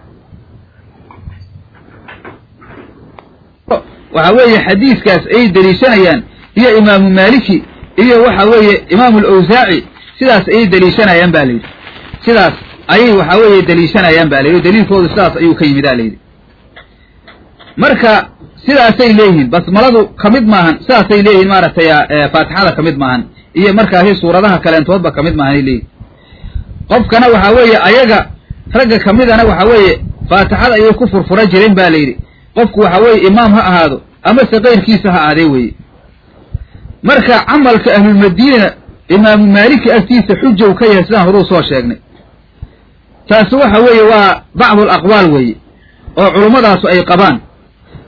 waxa weeye xadiiskaas ay deliishanayaan iyo imaamu maaliki iyo waxa weeye imaamu alawsaaci sidaas ayay deliishanayaan ba layidhi sidaas ayay waxa weeye deliishanayaan ba layidhi o daliilkoodu sidaas ayuu ka yimid a layidhi marka sidaasay leeyihiin basmaladu ka mid maahan sidaasay leeyihiin maaragtay faatixada ka mid maahan iyo markaasi suuradaha kaleentoodba ka mid maahanay leeyihiin qofkana waxa weeye ayaga ragga kamidana waxa weeye faatixada ayay ku furfura jireen ba layidhi. Qofku waxa weeye imaam ha ahaado amase keyrkiisa ha aadee weye marka camalka ahlulmadiina imaamu maaliki agtiisa xujow ka yahay sidaan horuu soo sheegnay. Taasi waxa weeye waa bacdu alaqwaal weeye oo culummadaas ay qabaan.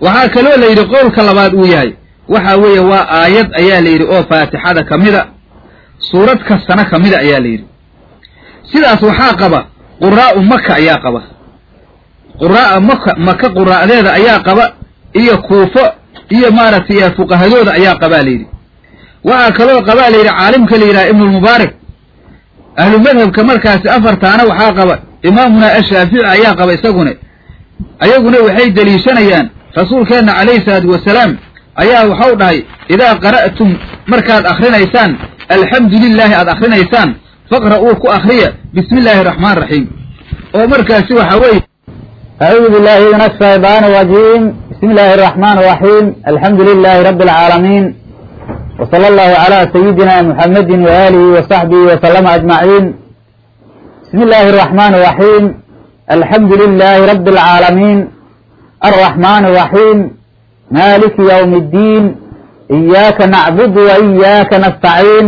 Waxaa kaloo la yidhi qowlka labaad uu yahay waxa weeye waa aayad ayaa la yidhi oo faatixada ka mida suurad kastana ka mida ayaa la yidhi. Sidaas waxaa qaba quraa'u maka ayaa qaba. Quraa'a maka maka quraa'deeda ayaa qaba iyo kuufo iyo maaragtay fuqahadooda ayaa qabaa la yidhi. Waxaa kaloo qabaa la yidhi caalimka la yidhaha ibnulmubaarak ahlu madhabka markaasi afartaana waxaa qaba imaamuna ashaafici ayaa qaba isaguna. Ayaguna waxay deliishanayaan rasuulkeenna calayhi salaatu wasalaam ayaa waxau dhahay idaa qara'tum markaad akhrinaysaan alxamdu lilaahi aad akrinaysaan faqra'uu ku akriya bismi illaahi araxmaan raxiim oo markaasi waxaa weeye acuudu billahi min ashaydaani arajiim bismi illaahi araxmaan araxiim alxamdu lilaahi rabbi alcaalamiin wsala allahu calaa sayidina muxammadin waaalihi wasaxbihi wasalama ajmaciin. Bismi illaahi araxmaan araxiim alxamdu lilaahi rabbi alcaalamiin arraxmaan araxiim maaliki ywmi iddiin iyaaka nacbudu wa iyaaka nastaciin.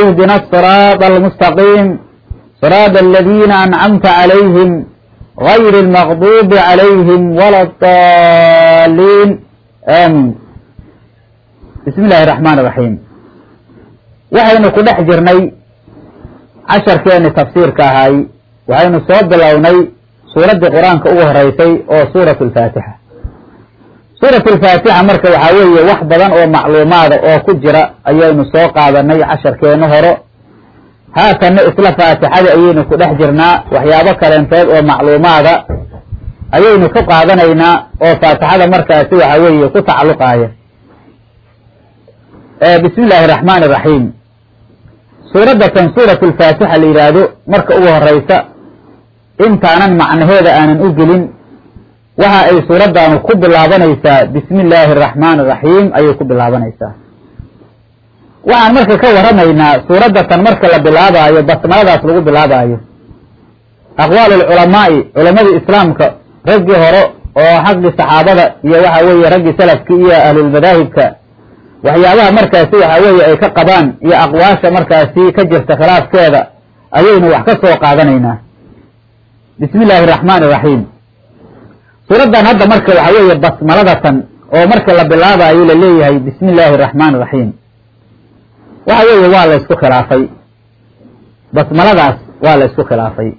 اهدنا الصراط المستقيم صراط الذين أنعمت عليهم غير المغضوب عليهم ولا الضالين آمين بسم الله الرحمن الرحيم waxaynu ku dhex jirnay casharkeeni tafsiirka ahay waxaynu soo bilownay suuraddii qur-aanka ugu horeysay oo suuratu alfaatixa suuratu alfaatixa marka waxaa weeye wax badan oo macluumaada oo ku jira ayaynu soo qaadanay casharkeeni horo haatanna isla faatixada ayaynu ku dhex jirnaa waxyaabo kaleentood oo macluumaada ayaynu ka qaadanaynaa oo faatixada markaasi waxa weeye ku tacalluqaaya. Bismi illaahi araxmaani iraxiim suuraddatan suuratu alfaatixa la yidhaahdo marka ugu horeysa intaanan macnaheeda aanan u gelin waxa ay suuraddaanu ku bilaabanaysaa bismi illaahi araxmaani iraxiim ayay ku bilaabanaysaa. Waxaan marka ka waramaynaa suuraddatan marka la bilaabaayo basmaladaas lagu bilaabaayo aqwaal alculamaa'i culamadii islaamka raggii hore oo xaqii saxaabada iyo waxa weeye raggii salafki iyo ahlulmadaahibka waxyaabaha markaasi waxa weeye ay ka qabaan iyo aqwaasha markaasi ka jirta khilaafkeeda ayaynu wax ka soo qaadanaynaa. Bismi illaahi araxmaani iraxiim suuraddan hadda marka waxa weeye basmaladatan oo marka la bilaabaayo la leeyahay bismi illaahi araxmaani iraxiim waxa weeye waa la isku khilaafay. Basmaladaas waa la isku khilaafay.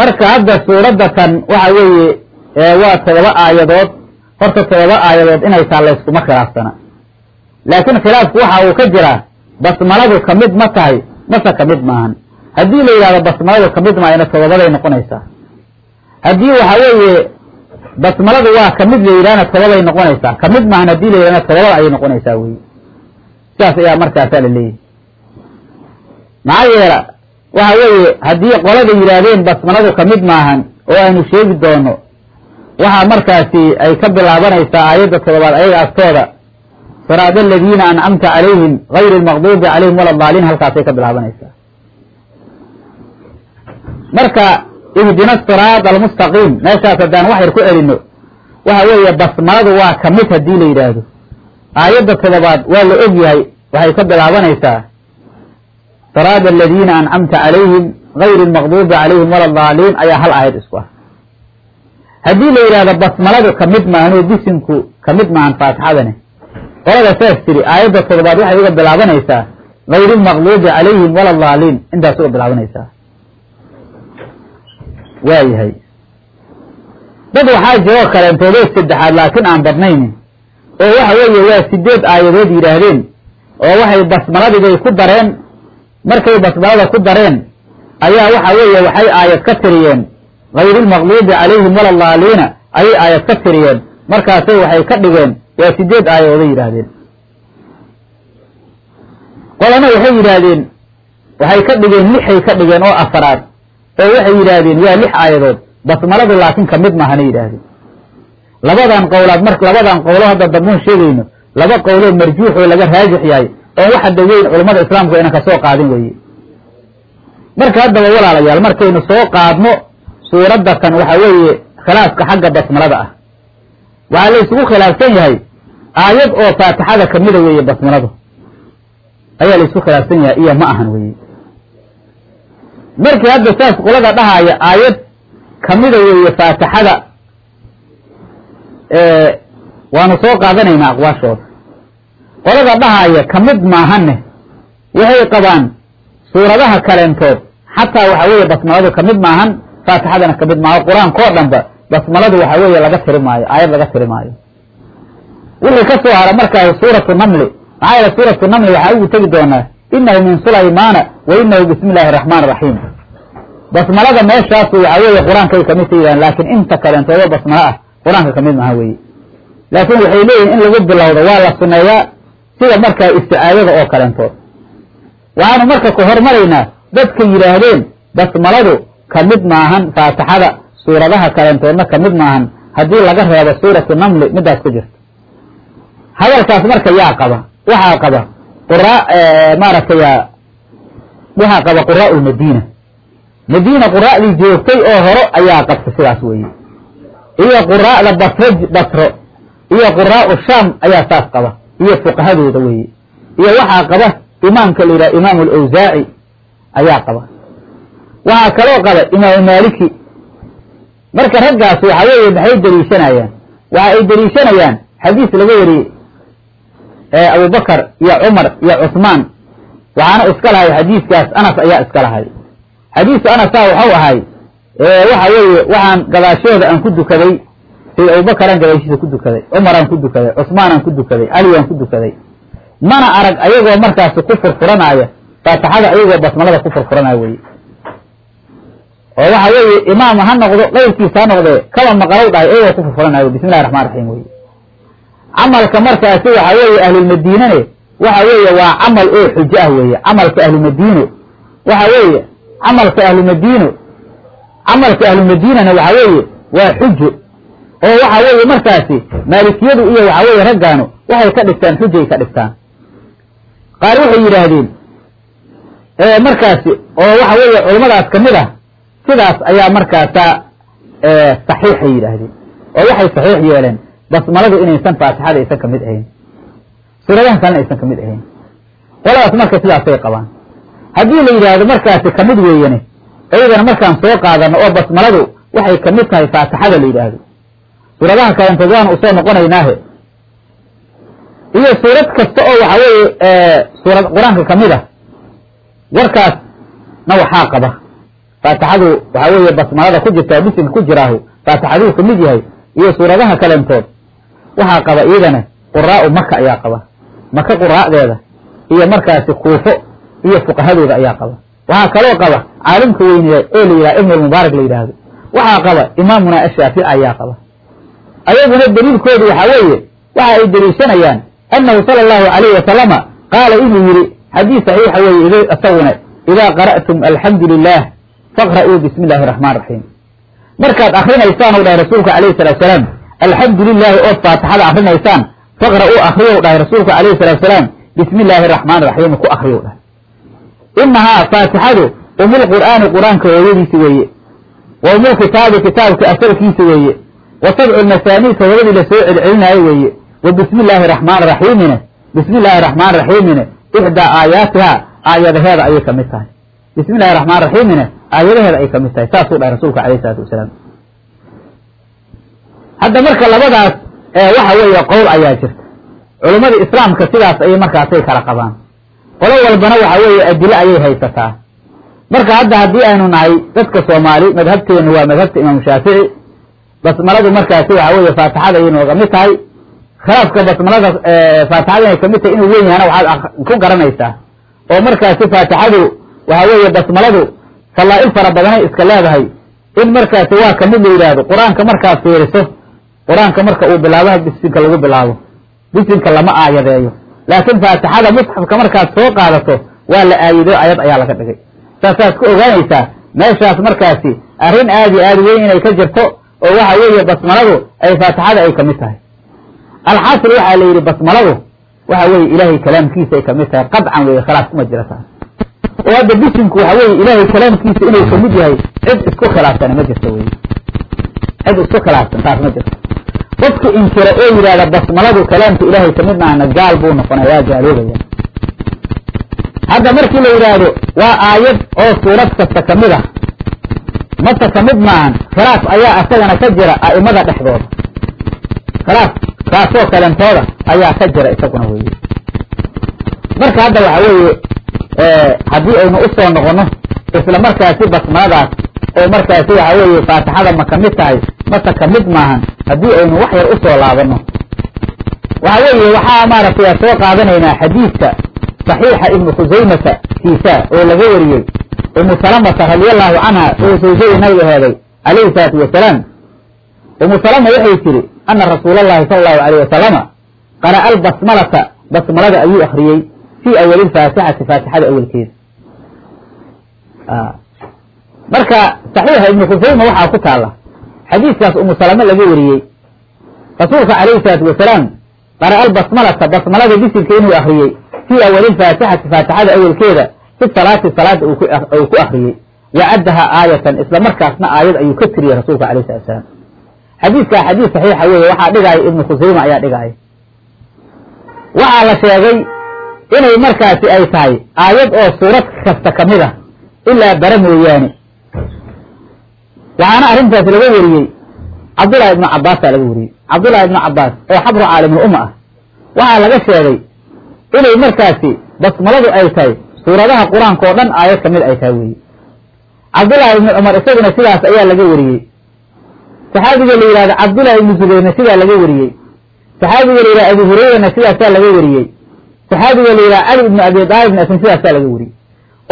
Marka hadda suuraddatan waxa weeye waa todoba aayadood horta todoba aayadood inay taa la khilaafsana laakiin khilaafku waxa uu ka jiraa basmaladu ka mid ma tahay mase ka mid maahan. Haddii la yidhahdo basmaladu ka mid maayna todobaday noqonaysaa haddii waxa weeye basmaladu waa ka mid la yidhahna todobaday noqonaysaa. Kamid maahan haddii la yidhahna todobada ayay noqonaysaa wey sidaas ayaa markaasaa la leeyahay. Maxaa yeela waxa weeye haddii qolada yidhaahdeen basmaladu ka mid maahan oo aynu sheegi doono waxaa markaasi ay ka bilaabanaysaa aayadda todobaad ayaga agtooda. Siraad aladiina ancamta calayhim gayri lmaqduubi calayhim wala daaliin halkaasay ka bilaabanaysaa. Marka ihdina siraad almustaqiim. Meeshaas haddaan wax yar ku celino waxa weeye basmaladu waa ka mid haddii la yidhaahdo. Aayadda todobaad waa la og yahay waxay ka bilaabanaysaa siraad aladiina ancamta calayhim gayri lmaqduubi calayhim wala daaliin ayaa hal aayad isku ah. Haddii la yidhahdo basmaladu ka mid maahan bisinku ka mid maahan faatixadani qolada saas tiri aayadda todobaad waxay uga bilaabanaysaa gayri lmaqduubi calayhim wala daaliin intaas uga bilaabanaysaa waayahay. Dad waxaa jiroo kaleentoodoo saddexaad laakiin aan badnayn oo waxa weeye waa sideed aayadood yidhaahdeen oo waxay basmaladibay ku dareen. Markay basmalada ku dareen ayaa waxa weeye waxay aayad ka tiriyeen. Gayri lmaqluubi calayhim wala daaliina ayay aayad ka tiriyeen. Markaasay waxay ka dhigeen waa sideed aayadooday yidhaahdeen. Qolana waxay yidhaahdeen waxay ka dhigeen lixay ka dhigeen oo afaraad oo waxay yidhaahdeen waa lix aayadood basmaladu laakiin ka mid maahanay yidhaahdeen. Labadan qowlaad mar labadan qowlo hadda dambuun sheegayno laba qowloo marjuux oo laga raajix yahay oo waxa daweyn culammada islaamku aynan ka soo qaadin weeye. Marka haddaba walaalayaal markaynu soo qaadno suuraddatan waxa weeye khilaafka xagga basmalada ah. Waxaa la isugu khilaafsan yahay aayad oo faatixada kamida weeye basmaladu. Ayaa la isku khilaafsan yahay iyo ma ahan weeye markii hadda saas qolada dhahaya aayad kamida weeye faatixada. Waanu soo qaadanaynaa aqwaashooda. Qolada dhahaya ka mid maahanne waxay qabaan suuradaha kaleentood. Xataa waxa weeye basmaladu ka mid maahan faatixadana ka mid maaho qur'aanka oo dhanba basmaladu waxa weeye laga tiri maayo aayad laga tiri maayo. Wixii ka soo hara markaas suuratu namli maxaa yeele suuratu namli waxaa ugu tegi doonaa inahu min sulaymaana wa inahu bismi illaahi araxmaan iraxiim basmalada meeshaasu waxa weeye qur'aankay ka mid ta yidhahan laakiin inta kaleentoodoo basmalo ah qur'aanka ka mid maaha weye laakiin waxay leeyihiin in lagu bilowdo waa la suneeyaa sida markaa isticaadada oo kaleentood waxaanu marka ku hormaraynaa dadka yidhaahdeen basmaladu ka mid maahan faatixada suuradaha kaleentoodna ka mid maahan haddii laga reebo suuratu namli midaas ku jirta hadalkaas marka yaa qaba waxaa qaba maaragtay waxaa qaba quraa lmadiina madiina. Quraa'dii joogtay oo horo ayaa qabta sidaas weeye. Iyo quraa'da basro basro iyo quraa'u shaam ayaa saas qaba. Iyo fuqahadooda weeye. Iyo waxaa qaba imaamka la yidhaha imaamu alawsaaci ayaa qaba. Waxaa kaloo qaba imaamu maaliki. Marka raggaas waxa weeye maxay deliishanayaan waxa ay deliishanayaan xadiis laga wariyey abubakar iyo cumar iyo cusmaan. Waxaana iska lahay xadiiskaas anas ayaa iska lahay. Xadiiska anasaa waxau ahay waxa weeye waxaan gadaashooda aan ku dukaday sida abubakaran gadaashiisa ku dukaday cumaraan ku dukaday cusmaanaan ku dukaday caligaan ku dukaday. Mana arag ayagoo markaasi ku furfuranaya faatixada ayagoo basmalada ku furfuranaya weye oo waxa weeye imaam ha noqdo qeyrkiisa ha noqdee kaba maqalow dhahay ayagoo ku furfuranaya bismillahi raxmaan raxiim weye camalka markaasi waxa weeye ahlulmadiinane waxa weeye waa camal oo xujo ah weeye camalka ahlumadiino waxa weeye camalka ahlumadiino camalka ahlumadiinana waxa weeye waa xujo oo waxa weeye markaasi maalikiyadu iyo waxa weeye raggaanu waxay ka dhigtaan xujay ka dhigtaan. Qaar waxay yidhaahdeen markaasi oo waxa weeye culummadaas ka mid ah sidaas ayaa markaasa saxiixay yidhaahdeen oo waxay saxiix yeeleen basmaladu inaysan faatixada aysan ka mid ahayn. Suuradaha kalena aysan ka mid ahayn. Qoladaas marka sidaasay qabaan. Haddii la yidhaahdo markaasi ka mid weeyane iyadana markaan soo qaadano oo basmaladu waxay ka mid tahay faatixada la yidhaahdo. Suuradaha kalentood waanu u soo noqonaynaahe. Iyo suurad kasta oo waxa weeye suurad qur'aanka ka mid ah warkaasna waxaa qaba. Faatixadu waxa weeye basmalada ku jirta bisinka ku jiraahu faatixaduu ka mid yahay iyo suuradaha kalentood waxaa qaba iyadana quraa'u maka ayaa qaba. Maka quraa'deeda iyo markaasi kuufo iyo fuqahadooda ayaa qaba. Waxaa kaloo qaba caalimka weyneya ee la yidhaha ibn almubaarak la yidhaahdo waxaa qaba imaamuna ashaafici ayaa qaba. Ayaguna daliilkoodu waxaa weeye waxa ay deliishanayaan annahu sala allahu alayhi wasalama qaala inuu yidhi xadiis saxiixa weeye isaguna idaa qara'tum alxamdu lilah faqra'uu bismi illaahi raxmaan raxiim markaad akrinaysaan u dhahay rasuulka alayhi salatu salaam alxamdu lilaahi ood faatixada akrinaysaan faqra'uu akriyow dhahay rasuulka alayhi salatu salaam bismi illaahi raxmaan raxiim ku akriyow dhahay. Inahaa faatixadu umulqur'aani qur'aanka hooyadiisi weeye. Wa umulkitaabi kitaabka asalkiisa weeye. Wa sabcu lmasaanii todobadii la soo celcelinaayo weeye. Wa bismi illaahi raxmaan raxiimine bismi illaahi raxmaan raxiimine ixdaa aayaatiha aayadaheeda ayay ka mid tahay. Bismi illahi raxmaan raxiimine aayadaheeda ay ka mid tahay. Saasuu dhahay rasuulka alayh isalaatu wasalaam hadda marka labadaas waxa weeye qowl ayaa jirta. Culummada islaamka sidaas ayay markaasay kala qabaan. Qolo walbana waxa weeye adilo ayay haysataa. Marka hadda haddii aynu nahay dadka soomaali madhabteenu waa madhabta imaamu shaafici. Basmaladu markaasi waxa weeye faatixada ayay nooga mid tahay. Khilaafka basmalada faatixada inay ka mid tahay inuu weyn yahana waxaad ku garanaysaa. Oo markaasi faatixadu waxa weeye basmaladu falaa'il fara badanay iska leedahay. In markaasi waa ka mid la yidhaahdo. Qur'aanka markaad fiiriso qur'aanka marka uu bilaabaha bisinka lagu bilaabo. Bisinka lama aayadeeyo. Laakiin faatixada musxafka markaad soo qaadato waa la aayadeyo ayad ayaa laga dhigay. Saasaad ku ogaanaysaa meeshaas markaasi arrin aad iyo aad weyn inay ka jirto oo waxa weeye basmaladu ay faatixada ay ka mid tahay. Alxasil waxaa la yidhi basmaladu waxa weeye ilaahay kalaamkiisa ay ka mid tahay. Qadcan weeye khilaaf kuma jira taas oo hadda bisinku waxa weeye ilaahay kalaamkiisa inuu ka mid yahay cid isku khilaafsana ma jirto wey cid isku khilaafsan taas ma jirto qofka inkira oo yidhahda basmaladu kalaamka ilaahay ka mid maahna gaal buu noqonaya waa gaaloobaya. Hadda markii la yidhaahdo waa aayad oo suurad kasta ka mid ah. Mase ka mid maahan khilaaf ayaa asagana ka jira a'imada dhexdooda. Khilaaf kaasoo kalentooda ayaa ka jira isaguna weeye. Marka hadda waxa weeye haddii aynu u soo noqono isla markaasi basmaladaas oo markaasi waxa weeye faatixada ma ka mid tahay? Mase ka mid maahan? Haddii aynu wax yar u soo laabano waxa weeye waxaa maaragtay soo qaadanaynaa xadiidka saxiixa ibnu khusaymata kiisa oo laga wariyey. Umu salamata radiallahu canha oo sawjadii nabiga heeday calayhi salaatu wasalaam umu salama waxay tiri ana rasuula allahi sala allahu alayh wasalama qara'a albasmalata. Basmalada ayuu akriyey fii awali lfaatixati faatixada awelkeeda marka saxiixa ibnu khusayma waxaa ku taala xadiiskaas umu salame laga wariyey. Rasuulka calayhi salaatu wasalaam qara'a albasmalata basmalada bisinka inuu akriyey fii awali lfaatixati faatixada awelkeeda fi salaati salaada uu ku akriyey wacaddaha aayatan isla markaasna aayad ayuu ka tiriyey rasuulka alayh salatu wasalaam xadiiskaa xadiis saxiixa weeye waxaa dhigaya ibnu khusayma ayaa dhigaya waxaa la sheegay inay markaasi ay tahay aayad oo suurad kasta ka mid ah ilaa bara mooyaane waxaana arrintaas laga wariyey cabdullahi ibnu cabaasaa laga wariyey cabdullahi ibnu cabaas oo xabru caalimul umma ah waxaa laga sheegay inay markaasi basmaladu ay tahay suuradaha qur'aanka oo dhan aayad ka mid ay tahay weeye cabdullaahi ibni cumar isaguna sidaas ayaa laga wariyey saxaabiga la yihahdo cabdullaahi ibni zubayrna sidaa laga wariyey saxaabiga la yihahdo abu hurayrana sidaasaa laga wariyey saxaabiga la yihahdo cali ibni abi daalibna isna sidaasaa laga wariyey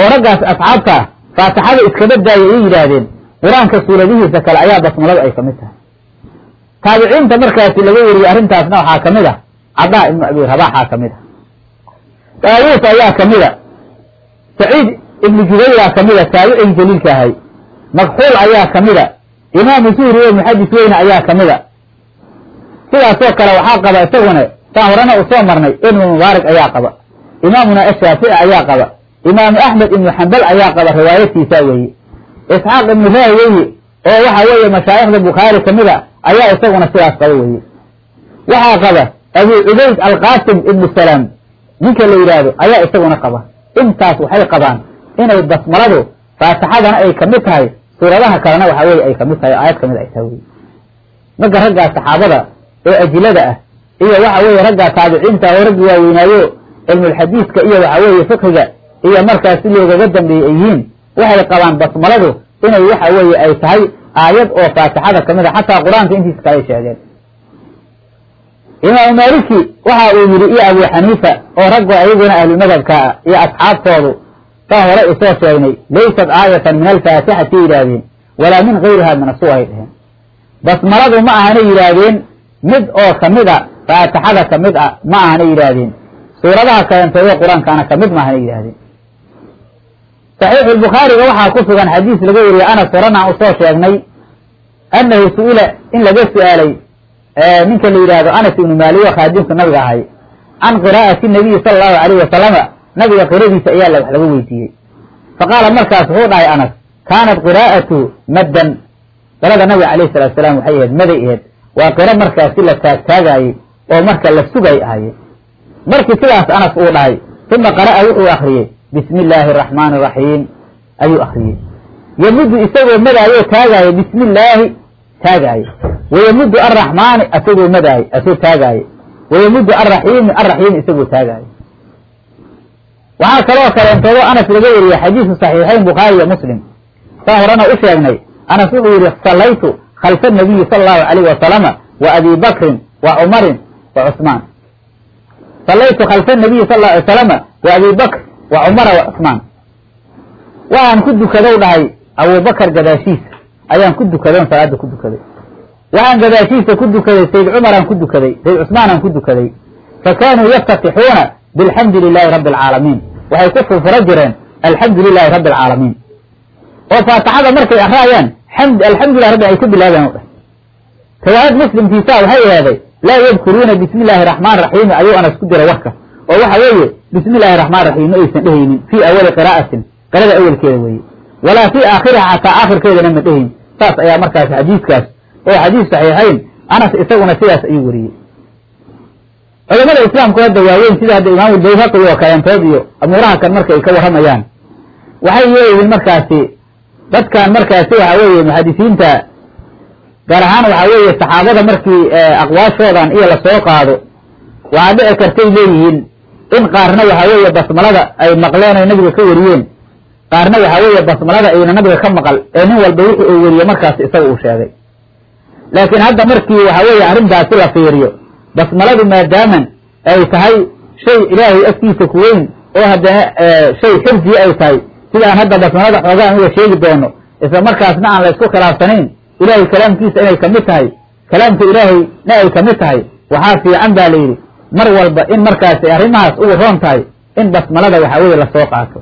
oo raggaas asxaabta faatixada iskaba daaya ay yidhaahdeen qur'aanka suuradihiisa kale ayaa basmaladu ay ka mid tahay. Taabiciinta markaasi laga wariyey arrintaasna waxaa ka mid ah cadaa ibnu abi rabaxaa ka mid ah. Daawuus ayaa ka mid a saciid ibnu jubayraa kamida taabicii jaliilka ahay makxuul ayaa kamida imaamu zuhri oo muxadis weyne ayaa kamida sidaasoo kale waxaa qaba isaguna saan horena u marnay ibnu mubaarak ayaa qaba. Imaamuna ashaafici ayaa qaba. Imaamu axmed ibnu xambal ayaa qaba riwaayadtiisa weeye isxaaq ibnu raahweye oo waxa weeye mashaayikhda bukhaari kamida ayaa isaguna sidaas qaba weeye waxaa qaba abu cubayd alqasim ibnu salaam ninka la yidhaahdo ayaa isaguna qaba. Intaas waxay qabaan inay basmaladu faatixadana ay ka mid tahay suuradaha kalena waxa weye ay ka mid tahay aayad ka mid ay tahay wey marka raggaa saxaabada ee ajilada ah iyo waxa weeye raggaa taabiciinta oo raggi waaweynaayo cilmulxadiiska iyo waxa weeye fiqhiga iyo markaas si loogaga dambeeyey ay yihiin waxay qabaan basmaladu inay waxa weeye ay tahay aayad oo faatixada ka mid a xataa qur'aanka intiisa kale sheegeen. Imaamu maaliki waxa uu yidhi iyo abu xaniifa oo ragga ayaguna ahlumadhabka ah iyo asxaabtoodu saa hore isoo sheegnay laysat aayatan min alfaatixati yidhaahdeen. Walaa min gayriha min asu ay dheheen basmaladu ma ahana yidhaahdeen mid oo ka mid a faatixada ka mid a ma ahana yidhaahdeen. Suuradaha kalentooda qur'aankaana ka mid ma ahana yidhaahdeen saxiixu lbukhaariga waxaa ku sugan xadiis laga wariyey anas horena aan u soo sheegnay annahu su'ila in laga su'aalay ninka la yidhaahdo anas ibnu maalik oo khaadimka nabiga ahay can qiraa'ati nabiyi sala allahu alayhi wasalama nabiga qiradiisa ayaa wax laga weydiiyey. Faqaala markaas wuxuu dhahay anas kaanat qiraa'atu maddan. Qirada nabiga alayhi salatu salaam waxay ahayd maday ahayd. Waa qiro markaasi la taagtaagaayey oo marka la sugay ahaye markii sidaas anas uu dhahay uma qara'a wuxuu akriyey bismi illaahi araxmaani araxiim ayuu akriyey yamuddu isagoo madaayo taagaayo. Bismi illaahi taagaayo wayamuddu arraxmaani asagoo madaayo asoo taagaayo. Wayamuddu arraxiimi arraxiimi isagoo taagaayo. Waxaa kaloo kaleentoodo anas laga wariyey xadiisu saxiixayn bukhaari iyo muslim. Saa horena u sheegnay anas wuxuu yihi sallaytu khalfa nabiyi sala allahu alayh wasalama wa abi bakrin wa cumarin wa cusmaan sallaytu khalfa nabiyi sal lla alay salama wa abi bakr wa cumara wa cusmaan waxaan ku dukadow dhahay abubakar gadaashiisa ayaan ku dukaday on salaada ku dukaday. Waxaan gadaashiisa ku dukaday sayd cumaraan ku dukaday sayd cusmaanaan ku dukaday. Fa kaanuu yaftatixuuna bilxamdi lilaahi rabbi alcaalamiin waxay ku furfuro jireen alxamdu lilahi rabbi alcaalamiin oo faatixada markay akraayaan xamd alxamdulilah rabbi ay ku bilaabeen o dheh riwaayad muslimkiisa waxay ahaaday laa yadkuruuna bismi illaahi raxmaan raxiimi ayuu anas ku diray warka. Oo waxa weeye bismi illaahi raxmaan raxiim ma aysan dhehaynin fii awali qiraa'atin qirada awelkeeda weeye. Walaa fii aakhiriha xataa aakhirkeedana ma dhehayn saas ayaa markaas xadiiskaas oo xadiis saxiixayn anas isaguna sidaas ayuu wariyey. Culamada islaamku hadda waaweyn sida hadda imaamu bayhaqi oo kaleentood iyo amuuraha kan marka ay ka warramayaan. Waxay leeyihiin markaasi dadkan markaasi waxa weeye muxadisiinta gaar ahaan waxa weeye saxaabada markii aqwaashoodan iyo la soo qaado waxaa dhici kartay leeyihiin in qaarna waxa weeye basmalada ay maqleen ay nabiga ka wariyeen. Qaarna waxa weeye basmalada ayna nabiga ka maqal ee nin walba wixii uu weriye markaas isaga uu sheegay. Laakiin hadda markii waxa weeye arrintaasi la fiiriyo basmaladu maadaaman ay tahay shay ilaahay agtiisa ku weyn oo haddana shay xirsiya ay tahay. Sida aan hadda basmalada xoogaan uga sheegi doono isla markaasna aan la isku khilaafsanayn ilaahay kalaamkiisa inay ka mid tahay kalaamka ilaahayna ay ka mid tahay waxaa fiican baa la yidhi mar walba in markaasi arrimahaas ugu roon tahay in basmalada waxa weeye la soo qaato.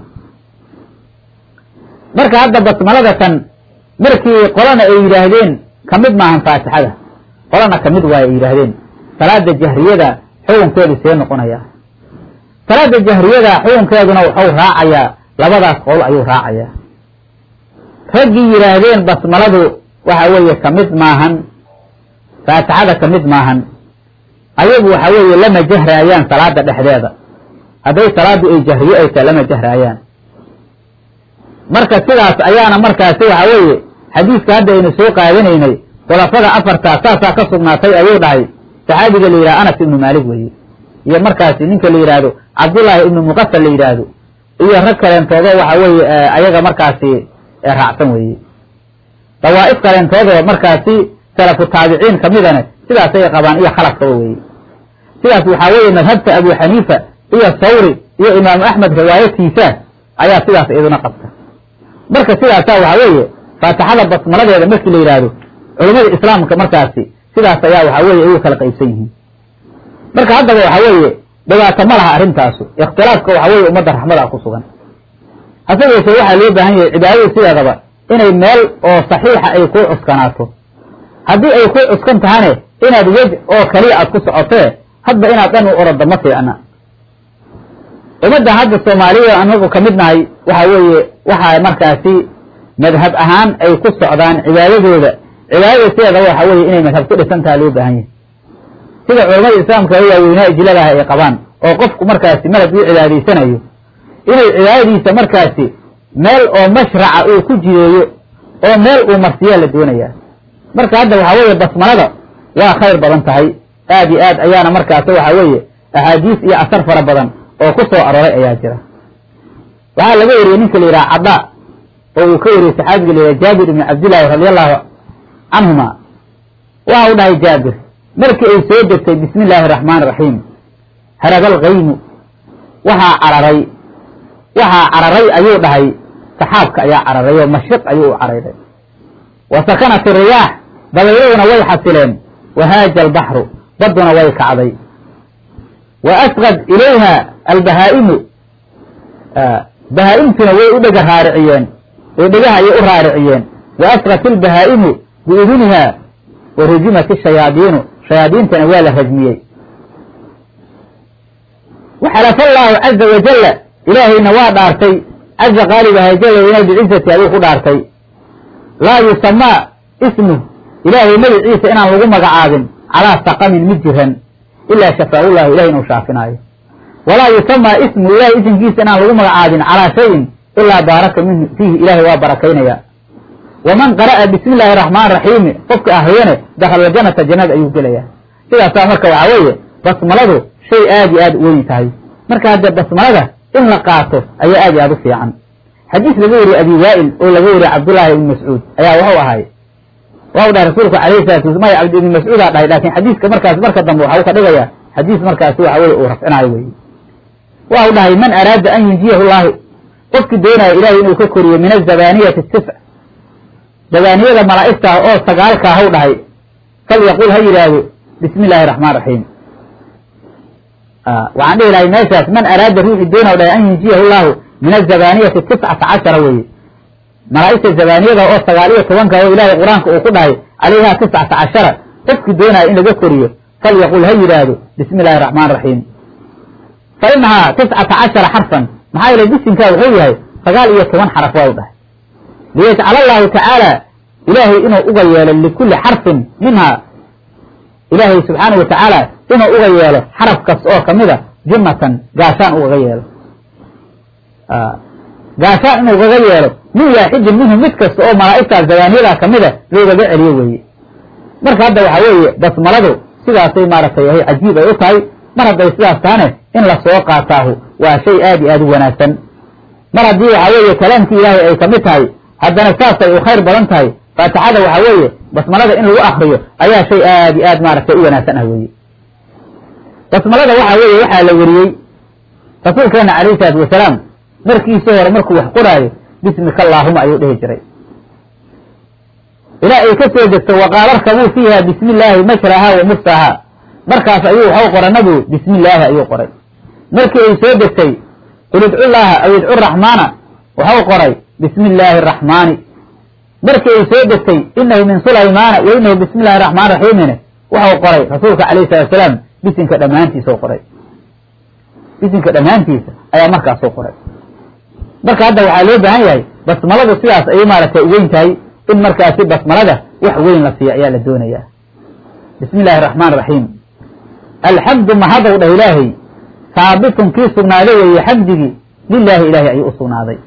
Marka hadda basmalada tan markii qolana ay yidhaahdeen ka mid maahan faatixada. Qolana ka mid waayo ay yidhaahdeen. Salaada jahriyada xukunkeedu see noqonaya salaada jahriyada xukunkeeduna wuxuu raacayaa labadaas qowl ayuu raacayaa. Raggii yidhaahdeen basmaladu waxa weeye ka mid maahan faatixada ka mid maahan ayagu waxa weeye lama jahraayaan salaada dhexdeeda. Hadday salaadu ay jahriyo ay tahay lama jahraayaan marka sidaas ayaana markaasi waxa weeye xadiiska hadda aynu soo qaadanaynay khulafada afartaa saasaa ka sugnaatay ayuu dhahay. Saxaabiga la yidhaha anas ibnu maalik weeye. Iyo markaasi ninka la yidhaahdo cabdullaahi ibnu muqafal la yidhaahdo. Iyo rag kaleentoodo waxa weeye ayaga markaasi raacsan weeye. Dawaa'if kaleentoodoo markaasi salafu taabiciin kamidane sidaasay qabaan iyo khalafkaba weeye sidaas waxaa weeye madhabta abu xaniifa iyo sawri iyo imaamu axmed riwaayatiisa ayaa sidaas iyaduna qabta. Marka sidaasaa waxaa weeye faatixada basmaladeeda markii la yidhaahdo culummada islaamka markaasi sidaas ayaa waxaa weeye ay u kala qaybsan yihiin. Marka haddaba waxaa weeye dhibaato ma laha arrintaasu ikhtilaafka waxaa weeye ummadda raxmada ku sugan. Hase yeeshee waxaa loo baahan yahay cibaadadu sideedaba inay meel oo saxiixa ay ku cuskanaato. Haddii ay ku cuskan tahane inaad wej oo kaliya aad ku socotee hadba inaad dhan u orodo ma fiicna. Ummadda hadda soomaalida anagu ka mid nahay waxa weeye waxaa markaasi madhab ahaan ay ku socdaan cibaadadooda. Cibaadada sideeda waxa weeye inay madhab ku dhisan taha loo baahan yahay. Sida culamada islaamka waaweynaa ijladaha ay qabaan oo qofku markaasi malab uu cibaadaysanayo inay cibaadadiisa markaasi meel oo mashraca uu ku jideeyo oo meel uu marsiyaa la doonayaa. Marka hadda waxaa weeye basmalada waa khayr badan tahay aad iyo aad ayaana markaas waxaa weeye axaadiis iyo asar fara badan oo ku soo arooray ayaa jira. Waxaa laga wariyey ninka la yidhaha caddaa oo uu ka wariyey saxaabiga la yidhaha jaabir ibni cabdillaahi radi allahu canhuma waxa u dhahay jaabir markii ay soo degtay bismi illaahi araxmaan iraxiim haragal kaymu waxaa cararay waxaa cararay ayuu dhahay saxaabka ayaa cararay oo mashriq ayuu u carayray wa sakanat iriyaax dabayladuna way xasileen wahaaja albaxru badduna way kacday. Wa asqad ilayha albahaa'imu. Bahaa-imtuna way u dhega raariciyeen. Oo dhegaha ayay u raariciyeen. Wa asqat ilbahaa'imu biiduniha wa rujimat ishayaadiinu shayaadiintana waa la rajmiyey. Waxalafa allaahu caza wajalla ilaahayna waa dhaartay. Caza qaalibaha jala weyna bicizati ayuu ku dhaartay. Laa yusamaa ismuh ilaahay magiciisa inaan lagu magacaabin calaa saqamin mid jiran ilaa shafaaullahu ilahay inuu shaafinaayo walaa yusamaa ismu ilahay isimkiisa inaan lagu magacaabin calaa shayin ilaa baaraka minhu fiihi ilaahay waa barakaynaya waman qara'a bismi illaahi araxmaan raxiimi qofka ahriyane dakhala janata jannada ayuu gelaya sidaasaa marka waxaa weeye basmaladu shay aad iyo aad u weyn tahay marka haddee basmalada in la qaato ayaa aad iyo aad u fiican xadiis laga wariye abi waa'il oo laga wariye cabdullaahi ibni mascuud ayaa wuxuu ahay waa u dhahay rasuulku alayhi salatu wasala maya cabd ibni mascuudaa dhahay laakin xadiiska markaas marka dambe waxa u ka dhigaya xadiis markaasi waxa weye uu rafcinaayo weye waa u dhahay man araada an yunjiyahu llaahu qofkii doonaya ilahay inuu ka koriyo min azabaniyati tis zabaniyada malaa'igta ah oo sagaalkaa haw dhahay falyaqul ha yidhaahdo bismi illaahi raxmaan raxiim waxaan dhihi lahay meeshaas man araada ruuxii doona dhahay an yunjiyahu llahu min azabaniyati tiscata cashara weye malaa'igta zabaniyada oo sagaal iyo tobanka oo ilaahay qur'aanka uu ku dhahay calayha tiscata cashara qofkii doonaya in laga koriyo falyaqul ha yidhaahdo bismi illaahi raxmaan raxiim fa inahaa tiscata cashara xarfan. Maxaa yeele bisinkaa wuxuu yahay sagaal iyo toban xaraf waa u dhahay. Liyajcala allahu tacaala ilaahay inuu uga yeelo likulli xarfin minha ilaahay subxaanau watacaala inuu uga yeelo xaraf kasta oo kamida jumatan gaashaan ugaga yeelo gaashaan inuu ugaga yeelo min waaxidin minhu mid kasta oo malaa'igtaas zabaaniyadaa kamida loogaga celiyo weeye. Marka hadda waxaa weeye basmaladu sidaasay maaragtay ahay cajiib ay u tahay. Mar hadday sidaas tahane in la soo qaataahu waa shay aad iyo aad u wanaagsan. Mar haddii waxaa weeye kalaamkii ilaahay ay ka mid tahay haddana saasay u khayr badan tahay. Faatixada waxaa weeye basmalada in lagu akriyo ayaa shay aad iyo aad maaragtay u wanaagsan ah weeye. Basmalada waxaa weeye waxaa la weriyey rasuulkeena calayhi salaatu wasalaam markiisii hore markuu wax qoraayo bismika allaahuma ayuu dhihi jiray. Ilaa ay ka soo degto waqaala arkabuu fiiha bismi illaahi majraha wa mursaha. Markaas ayuu waxau qora nabigu bismi illaahi ayuu qoray. Markii ay soo degtay qul idcu aw idcu raxmaana waxau qoray bismi illaahi araxmaani markii ay soo degtay inahu min sulaymaana wa inahu bismi illahi raxmaan raxiimine waxau qoray rasuulka calayhi salatu wasalaam bisinka dhammaantiisa qoray. Bisinka dhammaantiisa ayaa markaasuu qoray marka hadda waxaa loo baahan yahay basmaladu sidaas ayay maaragtay u weyn tahay in markaasi basmalada wax weyn la siiyo ayaa la doonayaa. Bismi illaahi araxmaan raxiim alxamdu mahadow dhah ilaahay saabitun kii sugnaaday weeye xamdigii lilaahi ilaahay ayuu u sugnaaday.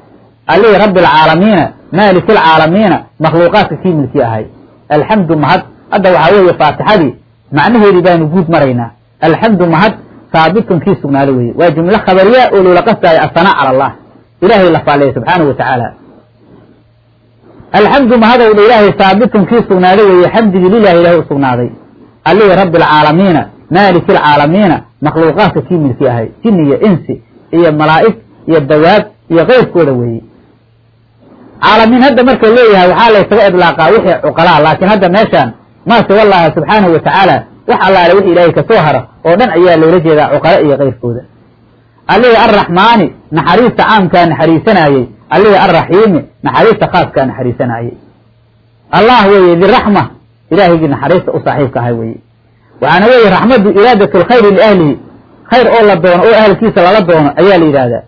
Allihii rabbi alcaalamiina maaliki alcaalamiina makhluuqaadka kii milki ahay. Alxamdu mahad hadda waxaa weeye faatixadii macnaheedii baanu guud maraynaa. Alxamdu mahad saabitun kii sugnaaday weeye. Waa jumlo khabariya oo loola qastaayo asanaa cala allah ilaahay la faaleeyay subxaanahu wa tacaala alxamdu mahadowdha ilaahay saabitun kii sugnaaday weeye xamdigii lilahi ilahay u sugnaaday allihii rabbi alcaalamiina maaliki alcaalamiina makhluuqaadka kii milki ahay jini iyo insi iyo malaa'ig iyo dawaab iyo keyrkooda weeye caalamiin hadda marka leeyahay waxaa laysaga idlaaqaa wixii cuqalaa laakiin hadda meeshaan maase wallaha subxaanahu wa tacaala wax allaale wixii ilaahay ka soo hara oo dhan ayaa loola jeedaa cuqalo iyo keyrkooda allihii arraxmaani naxariista caamkaa naxariisanaayey allihii arraxiimi naxariista khaaskaa naxariisanaayey allah weeye diraxma ilaahigii naxariista u saaxiibka ahay weeye. Waxaana weeye raxmaddu iraadatu lkhayri liahlihi khayr oo la doono oo ahalkiisa lala doono ayaa la yidhaahdaa.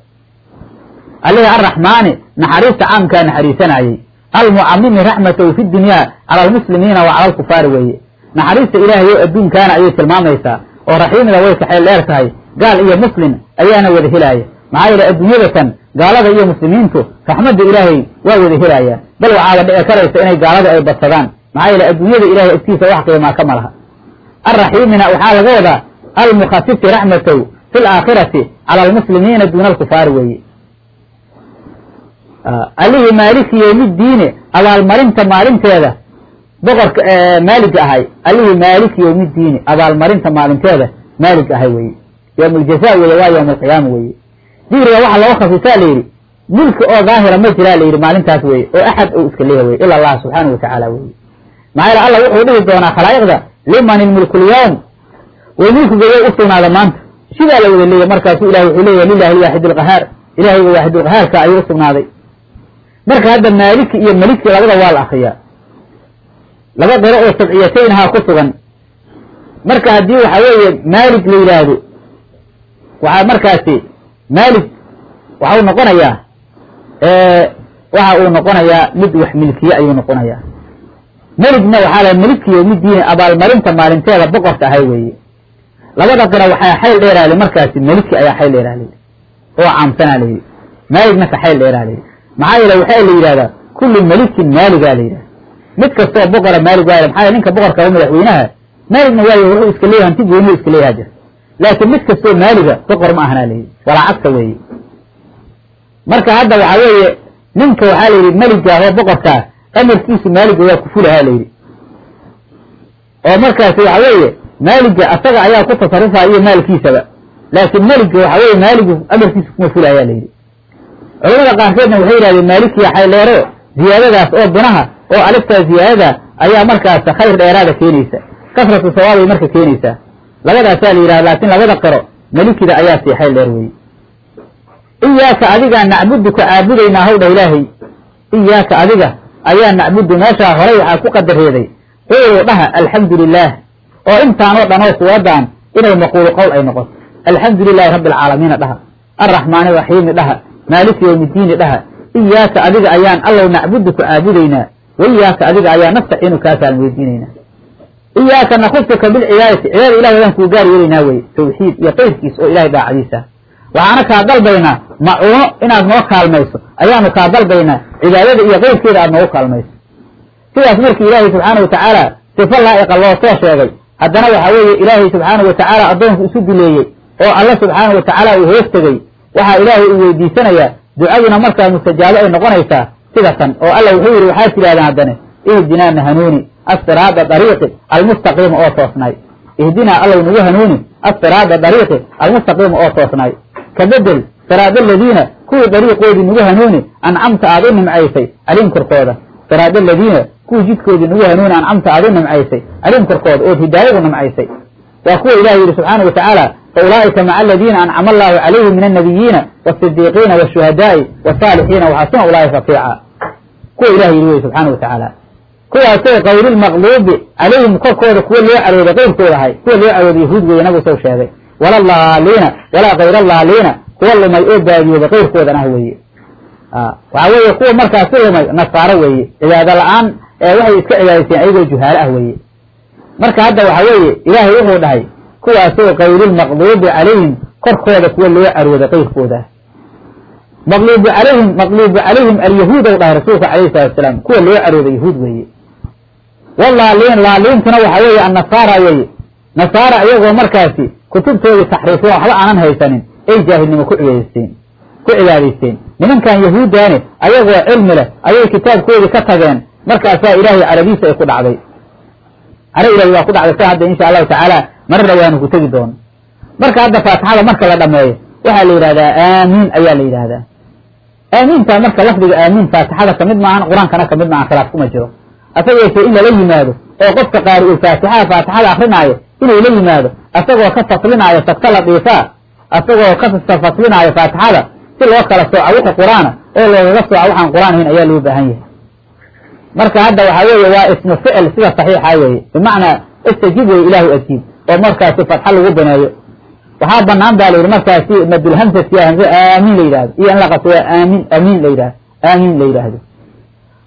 Allihii arraxmaani naxariista caamkaa naxariisanaayey almucamimi raxmatahu fi dunyaa cala almuslimiina wa cala alkufaari weeye. Naxariista ilaahay oo adduunkaana ayay tilmaamaysaa. Oo raxiimida way kaxeel dheer tahay gaal iyo muslim ayaana wada helaaya maxaa yeele adduunyadatan gaalada iyo muslimiintu raxmadda ilaahay waa wada helaayaan bal waxaaba dhici karaysa inay gaalada ay badsadaan. Maxaa yeele adduunyada ilahay agtiisa wax qiimaa ka malaha alraxiimina waxaa laga wadaa almukhasisi raxmatahu fi laakhirati cala almuslimiina duuna alkufaari weeye. Allihii maaliki yowmiddiine abaalmarinta maalinteeda boqorka maaliga ahay. Allihii maaliki yowmiddiini abaalmarinta maalinteeda maalig ahay weye yowmuljaza weeye waa yowma alqiyaama weeye. Dikriga waxa looga khasisaa la yidhi mulki oo daahira ma jiraa la yidhi maalintaas weye oo axad ou iska leeya weye ila allah subxaanahu watacaala weye maxaa allah wuxuu dhihi doonaa khalaa'iqda liman ilmulku lyawm way mulkiga way u sugnaada maanta. Sidaa la wada leeyahy markaasu ilahi wuxuu leeyahy lilahi alwaaxid alqahaar. Ilahayga waaxidulqahaarka ayuu u sugnaaday. Marka hadda maaliki iyo maliki labada waa la akriyaa. Laba qiro oo sabciyataynhaa ku sugan. Marka haddii waxa weeye maalig la yidhaahdo waxaa markaasi maalig waxau noqonayaa waxa uu noqonayaa mid wax milkiye ayuu noqonayaa meligna waxaa la melikiyo midiini abaalmarinta maalinteeda boqorka ahay weeye. Labada qira waxaa xayl dheeraali markaasi meliki ayaa xayl dheeraali oo caamsanaa la yidhi. Maaligna ka xayl dheeraa la yidhi maxaa yeele waxaa la yidhahdaa kullu melikin maaligaa la yidhahda mid kastoo boqora maalig waaya maxaa ninka boqorka madaxweynaha maaligna waayo wuxuu iska leeyahay hanti gooniyu iska leeyaha jir laakiin mid kastoo maaliga boqor ma ahanaa la yidhi walaa cagsa weeye. Marka hadda waxaa weeye ninka waxaa la yidhi meliga oo boqorkaa amarkiisu maaliga waa kufulahaa la yidhi. Oo markaasi waxa weeye maaliga asaga ayaa ku tasarufaayo maalkiisaba. Laakiin meliga waxa weeye maaligu amarkiisa kuma fulayaa la yidhi. Culamada qaarkeedna waxay yidhahdeen maalikiya xayleero ziyaadadaas oo binaha oo aliftaa ziyaadada ayaa markaas khayr dheeraada keenaysa. Kasratu sawaabay marka keenaysaa labadaasaa la yidhahda laakiin labada qiro malikida ayaa sii xayl dheer weye iyaaka adigaa nacbudu ka caabudaynaa hawdha ilaahay. Iyaaka adiga ayaa nacbudu meeshaa horay waxaa ku qadareeday quulu dhaha alxamdu lilaah oo intaanoo dhan oo suuradan inay maquulu qowl ay noqoto. Alxamdu lilahi rabbi alcaalamiina dhaha. Arraxmaani raxiimi dhaha. Maaliki yowmidiini dhaha. Iyaaka adiga ayaan allow nacbudu ka caabudaynaa wa adiga ayaa nastaciinu kaasaan weydiinaynaa iyaaka nakusuka bilcibaadati cibaada ilahi adaan kuu gaar yeelaynaa weye tawxiid iyo qayrkiis oo ilahay daacadiisa waxaana kaa dalbaynaa macuuno inaad noo kaalmayso. Ayaanu kaa dalbaynaa cibaadada iyo qayrkeeda aad noogu kaalmayso. Sidaas markii ilaahay subxaana watacaala sifo laa'iqa loo soo sheegay haddana waxa weeye ilaahay subxaana watacaala addoonku isu dileeyey oo alla subxaana watacaala uu hoos tegey waxaa ilaahay uu weydiisanayaa ducaduna markaa mustajaabo ay noqonaysaa sida tan oo alla wuxuu yidhi waxaad tidhahdaan haddane ihdinaa na hanuuni assiraada dariiqi almustaqiima oo toosnay ihdinaa allow nagu hanuuni assiraada dariiqi almustaqiima oo toosnay ka bedel siraada aladiina kuwii dariiqoodii nagu hanuuni ancamta aad u nimcaysay calim korkooda siraada aladiina kuwii jidkoodii nagu hanuuni ancamta aad u nimcaysay calim korkooda ood hidaayadu nimcaysay waa kuwa ilahi yidhi subxaana watacaala faulaa'ika maca aladiina ancama allahu calayhim min annabiyiina waasidiiqiina waashuhadaa'i wasaalixiina waxasuna ulaaika rafiica kuwa ilahi yidhi wey subxaana watacaala kuwaasoo kayrilmaqluubi calayhim korkooda kuwa loo carooday qayrkooda ahay kuwa loo carooday yahuud weeye nabigu soo sheegay. Wala laaliina walaa kayra laaliina kuwa lumay oo baadiyooday qayrkoodan ah weeye. Waxaa weeye kuwa markaasi lumay nasaaro weeye. Cibaado la'aan waxay iska cibaadaysteen ayagoo juhaalo ah weeye. Marka hadda waxa weeye ilaahay wuxuu dhahay kuwaasoo kayrilmaqluubi calayhim korkooda kuwa loo carooday qayrkooda ah maqluubu calayhim maqluubu calayhim alyahuud ou dhahay rasuulka calayhi salatu wasalaam kuwa loo carooday yahuud weeye walaaliin laaliintuna waxa weeye annasaara weeye nasaara iyagoo markaasi kutubtoodii taxriifo waxba aanan haysanin ay jaahilnimo ku cibaadaysteen ku cibaadaysteen nimankan yahuuddaani ayagoo cilmi leh ayay kitaabkoodii ka tageen. Markaasaa ilaahay caradiisa ay ku dhacday. Caro ilahay waa ku dhacday sa hadda insha allahu tacaala marna waanu ku tegi doono marka hadda faatixada marka la dhameeyo waxaa la yidhahdaa aamiin ayaa la yidhahdaa aamiintaa marka lafdiga aamiin faatixada ka mid maahan qur'aankana ka mid maahan khilaaf kuma jiro asaga yeeshee in lala yimaado oo qofka qaari uu faatixada faatixada akrinaayo inuu la yimaado asagoo ka faslinaayo sagta la dhiifaa asagoo ka faslinaayo faatixada si loo kala sooco wixi qur'aana oo loogaga sooco waxaan qur'aan ahayn ayaa loo baahan yahay. Marka hadda waxaa weeye waa ismu ficil sida saxiixa weeye. Bimacnaa istajib wey ilaahu ajiib oo markaasi fatxa lagu baneeyo waxaa banaan ba la yidhi markaasi madulhamsaskiya hamse aamiin la yidhahdo iyo in la qaso waa aamin amiin la yidhahdo aamiin la yidhaahdo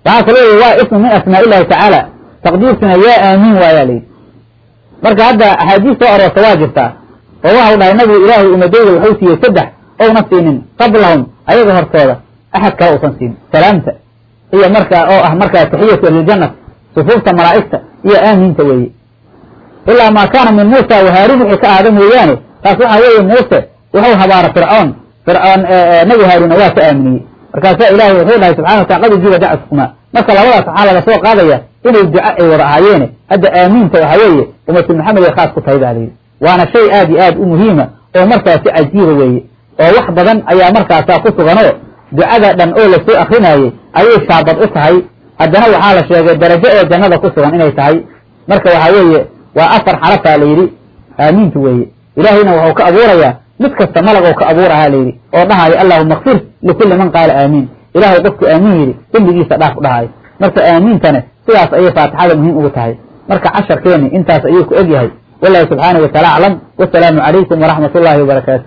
waxaa kaloo yii waa ismu min asmaa illahi tacaala taqdiirkina yaa aamiin waayaa layidhi marka hadda axaadiis soo aroorta waa jirtaa oo waxau dhahay nabigu ilaahay umadeyda wuxuu siiyey saddex ouna siinin qablahum ayaga hortooda axad kale uusan siinin salaamta iyo markaa oo ah markaa taxiyatu ahliljannat sufuufta malaa'igta iyo aamiinta weeye ilaa maa kaana min muusa wa haaruun wixii ka aada mooyaane taas waxaa weeye muuse wuxuu habaara fircoon. Fircoon nabi haaruuna waa ka aaminiyey markaasaa ilaahay wuxuu dhahay subxana watala qad ujiiba dacwatkuma marka labadaas waxaa laga soo qaadaya inay duco ay wada ahaayeene hadda aamiinta waxaa weeye ummatu maxamed ay khaas ku tahay baa layidhi waana shay aad iyo aad u muhiima oo markaasi cajiiba weeye. Oo wax badan ayaa markaasaa ku suganoo ducada dhan oo la soo akrinaayey ayay shaabad u tahay. Haddana waxaa la sheegay darajo oo jannada ku sugan inay tahay. Marka waxaa weeye waa afar xarafaa la yidhi aamiintu weeye. Ilaahayna wuxuu ka abuurayaa mid kasta malagoo ka abuurahaa layidhi oo dhahayo allahuma kfir likulli man qaala aamiin ilaahay qofku aamiin yidhi dembigiisa dhaaf dhahayo marka aamiintane sidaas ayay faatixada muhiim ugu tahay marka casharkeeni intaas ayuu ku egyahay wallahu subxaanahu wataala aclam wasalaamu calaykum waraxmat ullaahi wabarakaatu